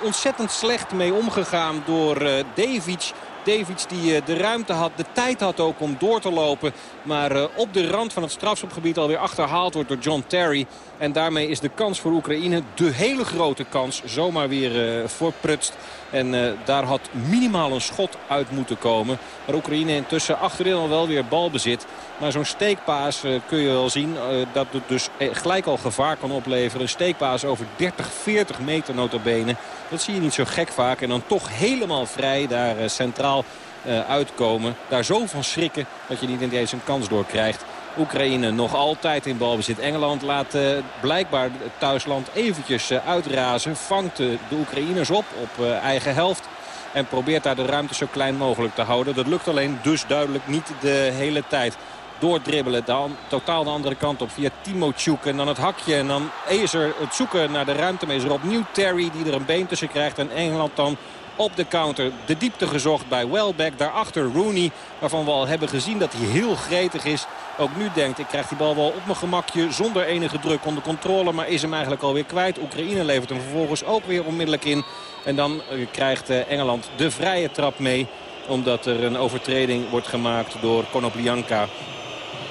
ontzettend slecht mee omgegaan door eh Davic. Davids die eh, de ruimte had, de tijd had ook om door te lopen. Maar eh, op de rand van het strafschopgebied alweer achterhaald wordt door John Terry. En daarmee is de kans voor Oekraïne, de hele grote kans, zomaar weer eh voorprutst. En daar had minimaal een schot uit moeten komen. Maar Oekraïne intussen achterin al wel weer balbezit. Maar zo'n steekpaas kun je wel zien dat het dus gelijk al gevaar kan opleveren. Een steekpaas over 30, 40 meter notabene. Dat zie je niet zo gek vaak. En dan toch helemaal vrij daar eh, centraal eh, uitkomen. Daar zo van schrikken dat je niet eens een kans door krijgt. Oekraïne nog altijd in balbezit. Engeland laat eh, blijkbaar het thuisland eventjes eh, uitrazen. Vangt de Oekraïners op op eigen helft. En probeert daar de ruimte zo klein mogelijk te houden. Dat lukt alleen dus duidelijk niet de hele tijd. Doordribbelen, dan totaal de andere kant op via Timo Tjoek. En dan het hakje en dan is er het zoeken naar de ruimte. Maar is er opnieuw Terry die er een been tussen krijgt. En Engeland dan op de counter. De diepte gezocht bij Welbeck. Daarachter Rooney. Waarvan we al hebben gezien dat hij heel gretig is. Ook nu denkt ik krijg die bal wel op mijn gemakje. Zonder enige druk onder controle. Maar is hem eigenlijk alweer kwijt. Oekraïne levert hem vervolgens ook weer onmiddellijk in. En dan eh, krijgt eh, Engeland de vrije trap mee. Omdat er een overtreding wordt gemaakt door Konoplyanka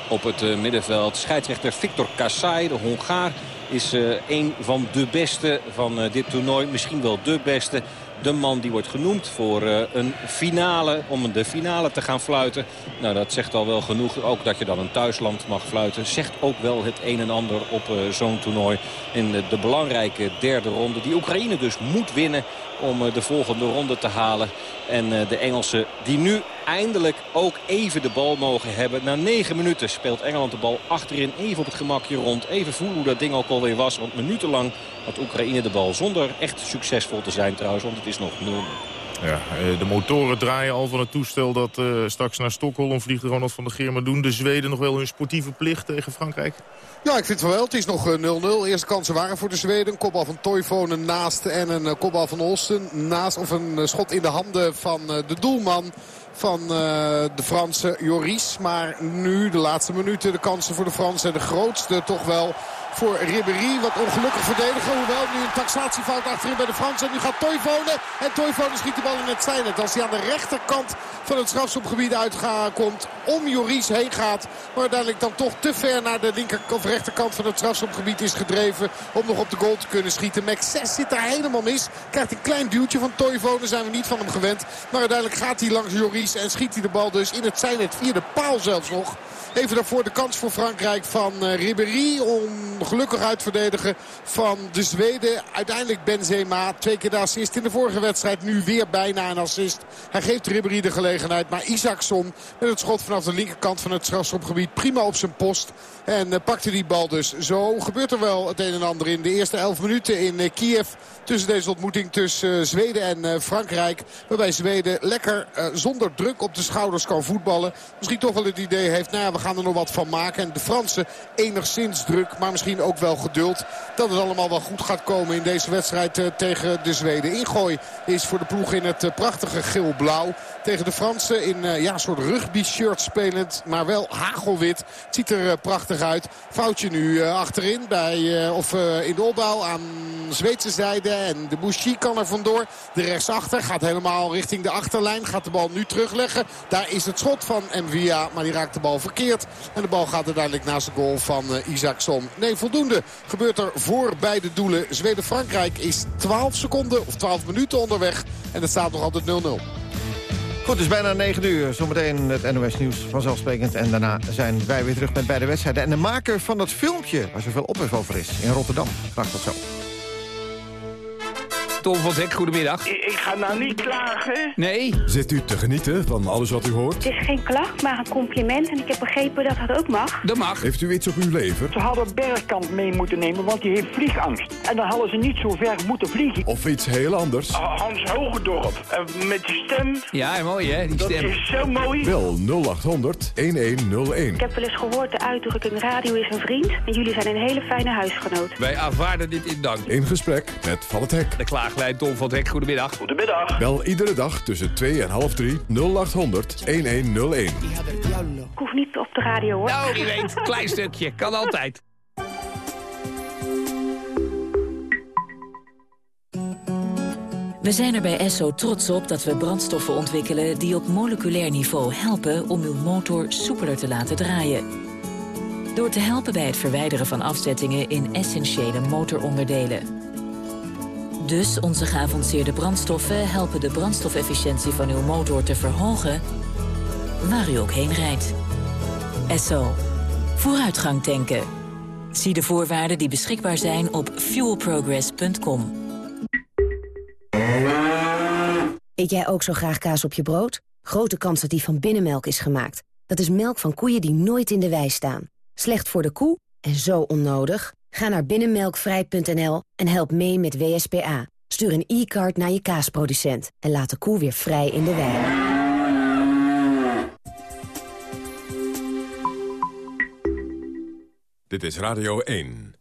op het eh, middenveld. Scheidsrechter Victor Kassai, de Hongaar, is eh, een van de beste van eh, dit toernooi. Misschien wel de beste. De man die wordt genoemd voor een finale, om de finale te gaan fluiten. Nou, dat zegt al wel genoeg. Ook dat je dan een thuisland mag fluiten. Zegt ook wel het een en ander op zo'n toernooi. In de belangrijke derde ronde. Die Oekraïne dus moet winnen om eh, de volgende ronde te halen. En eh, de Engelsen die nu eindelijk ook even de bal mogen hebben. Na negen minuten speelt Engeland de bal achterin even op het gemakje rond. Even voelen hoe dat ding alweer was. Want minutenlang had Oekraïne de bal zonder echt succesvol te zijn trouwens. Want het is nog 0-0. Ja, eh, de motoren draaien al van het toestel dat eh, straks naar Stockholm vliegt Ronald van der Geer. Doen de Zweden nog wel hun sportieve plicht tegen Frankrijk? Ja, ik vind het wel. Het is nog eh, 0-0. Eerste kansen waren voor de Zweden. Een kopbal van Toivonen naast en een eh, kopbal van Olsen naast. Of een eh, schot in de handen van eh, de doelman van eh, de Franse Joris. Maar nu de laatste minuten de kansen voor de Fransen. De grootste toch wel voor Ribéry. Wat ongelukkig verdedigen. Hoewel nu een taxatiefout achterin bij de Fransen. En nu gaat Toivonen. En Toivonen schiet de bal in het zijnet. Als hij aan de rechterkant van het strafschopgebied uitkomt. Om Joris heen gaat. Maar uiteindelijk dan toch te ver naar de linker of rechterkant van het strafschopgebied is gedreven. Om nog op de goal te kunnen schieten. Max 6 zit daar helemaal mis. Krijgt een klein duwtje van Toivonen. Zijn we niet van hem gewend. Maar uiteindelijk gaat hij langs Joris. En schiet hij de bal dus in het zijnet. Via de paal zelfs nog. Even daarvoor de kans voor Frankrijk van uh, Ribéry. Gelukkig uitverdedigen van de Zweden. Uiteindelijk Benzema, twee keer de assist in de vorige wedstrijd. Nu weer bijna een assist. Hij geeft Ribéry de gelegenheid. Maar Isaacson met het schot vanaf de linkerkant van het strafschopgebied. Prima op zijn post. En uh, pakte die bal dus. Zo gebeurt er wel het een en ander in de eerste elf minuten in uh, Kiev. Tussen deze ontmoeting tussen uh, Zweden en Frankrijk. Waarbij Zweden lekker zonder druk op de schouders kan voetballen. Misschien toch wel het idee heeft, nou ja, we gaan er nog wat van maken. En de Fransen enigszins druk, maar misschien ook wel geduld. Dat het allemaal wel goed gaat komen in deze wedstrijd tegen de Zweden. Ingooi is voor de ploeg in het prachtige geel-blauw. Tegen de Fransen in ja, een soort rugby-shirt spelend, maar wel hagelwit. Het ziet er prachtig uit. Foutje nu uh, achterin bij, of in de opbouw aan Zweedse zijde. En de Bouchy kan er vandoor. De rechtsachter gaat helemaal richting de achterlijn. Gaat de bal nu terugleggen. Daar is het schot van Mvia. Maar die raakt de bal verkeerd. En de bal gaat uiteindelijk naast de goal van Isaacson. Nee, voldoende gebeurt er voor beide doelen. Zweden-Frankrijk is 12 seconden of 12 minuten onderweg. En het staat nog altijd 0-0. Goed, het is bijna 9 uur. Zometeen het NOS Nieuws vanzelfsprekend. En daarna zijn wij weer terug met beide wedstrijden. En de maker van dat filmpje, waar zoveel ophef over is, in Rotterdam. Graag tot zo. Tom van Zek, goedemiddag. Ik, ik, ga nou niet klagen. Nee. Zit u te genieten van alles wat u hoort? Het is geen klacht, maar een compliment. En ik heb begrepen dat dat ook mag. Dat mag. Heeft u iets op uw lever? Ze hadden Bergkamp mee moeten nemen, want die heeft vliegangst. En dan hadden ze niet zo ver moeten vliegen. Of iets heel anders? Uh, Hans Hogendorp. Uh, met die stem. Ja, mooi hè, die stem. Dat is zo mooi. Wel 0800 1101. Ik heb wel eens gehoord de uitdrukking radio is een vriend. En jullie zijn een hele fijne huisgenoot. Wij aanvaarden dit in dank. In gesprek met Van het Hek. De klaaglijn Tom van het Hek, goedemiddag. Goedemiddag. Bel iedere dag tussen 2 en half 3 0800 1101. Ik hoef niet op de radio hoor. Nou, wie weet. Klein stukje. Kan altijd. We zijn er bij Esso trots op dat we brandstoffen ontwikkelen... die op moleculair niveau helpen om uw motor soepeler te laten draaien. Door te helpen bij het verwijderen van afzettingen in essentiële motoronderdelen. Dus onze geavanceerde brandstoffen helpen de brandstofefficiëntie van uw motor te verhogen... waar u ook heen rijdt. Esso. Vooruitgang tanken. Zie de voorwaarden die beschikbaar zijn op fuelprogress.com. Eet jij ook zo graag kaas op je brood? Grote kans dat die van binnenmelk is gemaakt. Dat is melk van koeien die nooit in de wei staan. Slecht voor de koe en zo onnodig? Ga naar binnenmelkvrij.nl en help mee met WSPA. Stuur een e-card naar je kaasproducent en laat de koe weer vrij in de wei. Dit is Radio 1.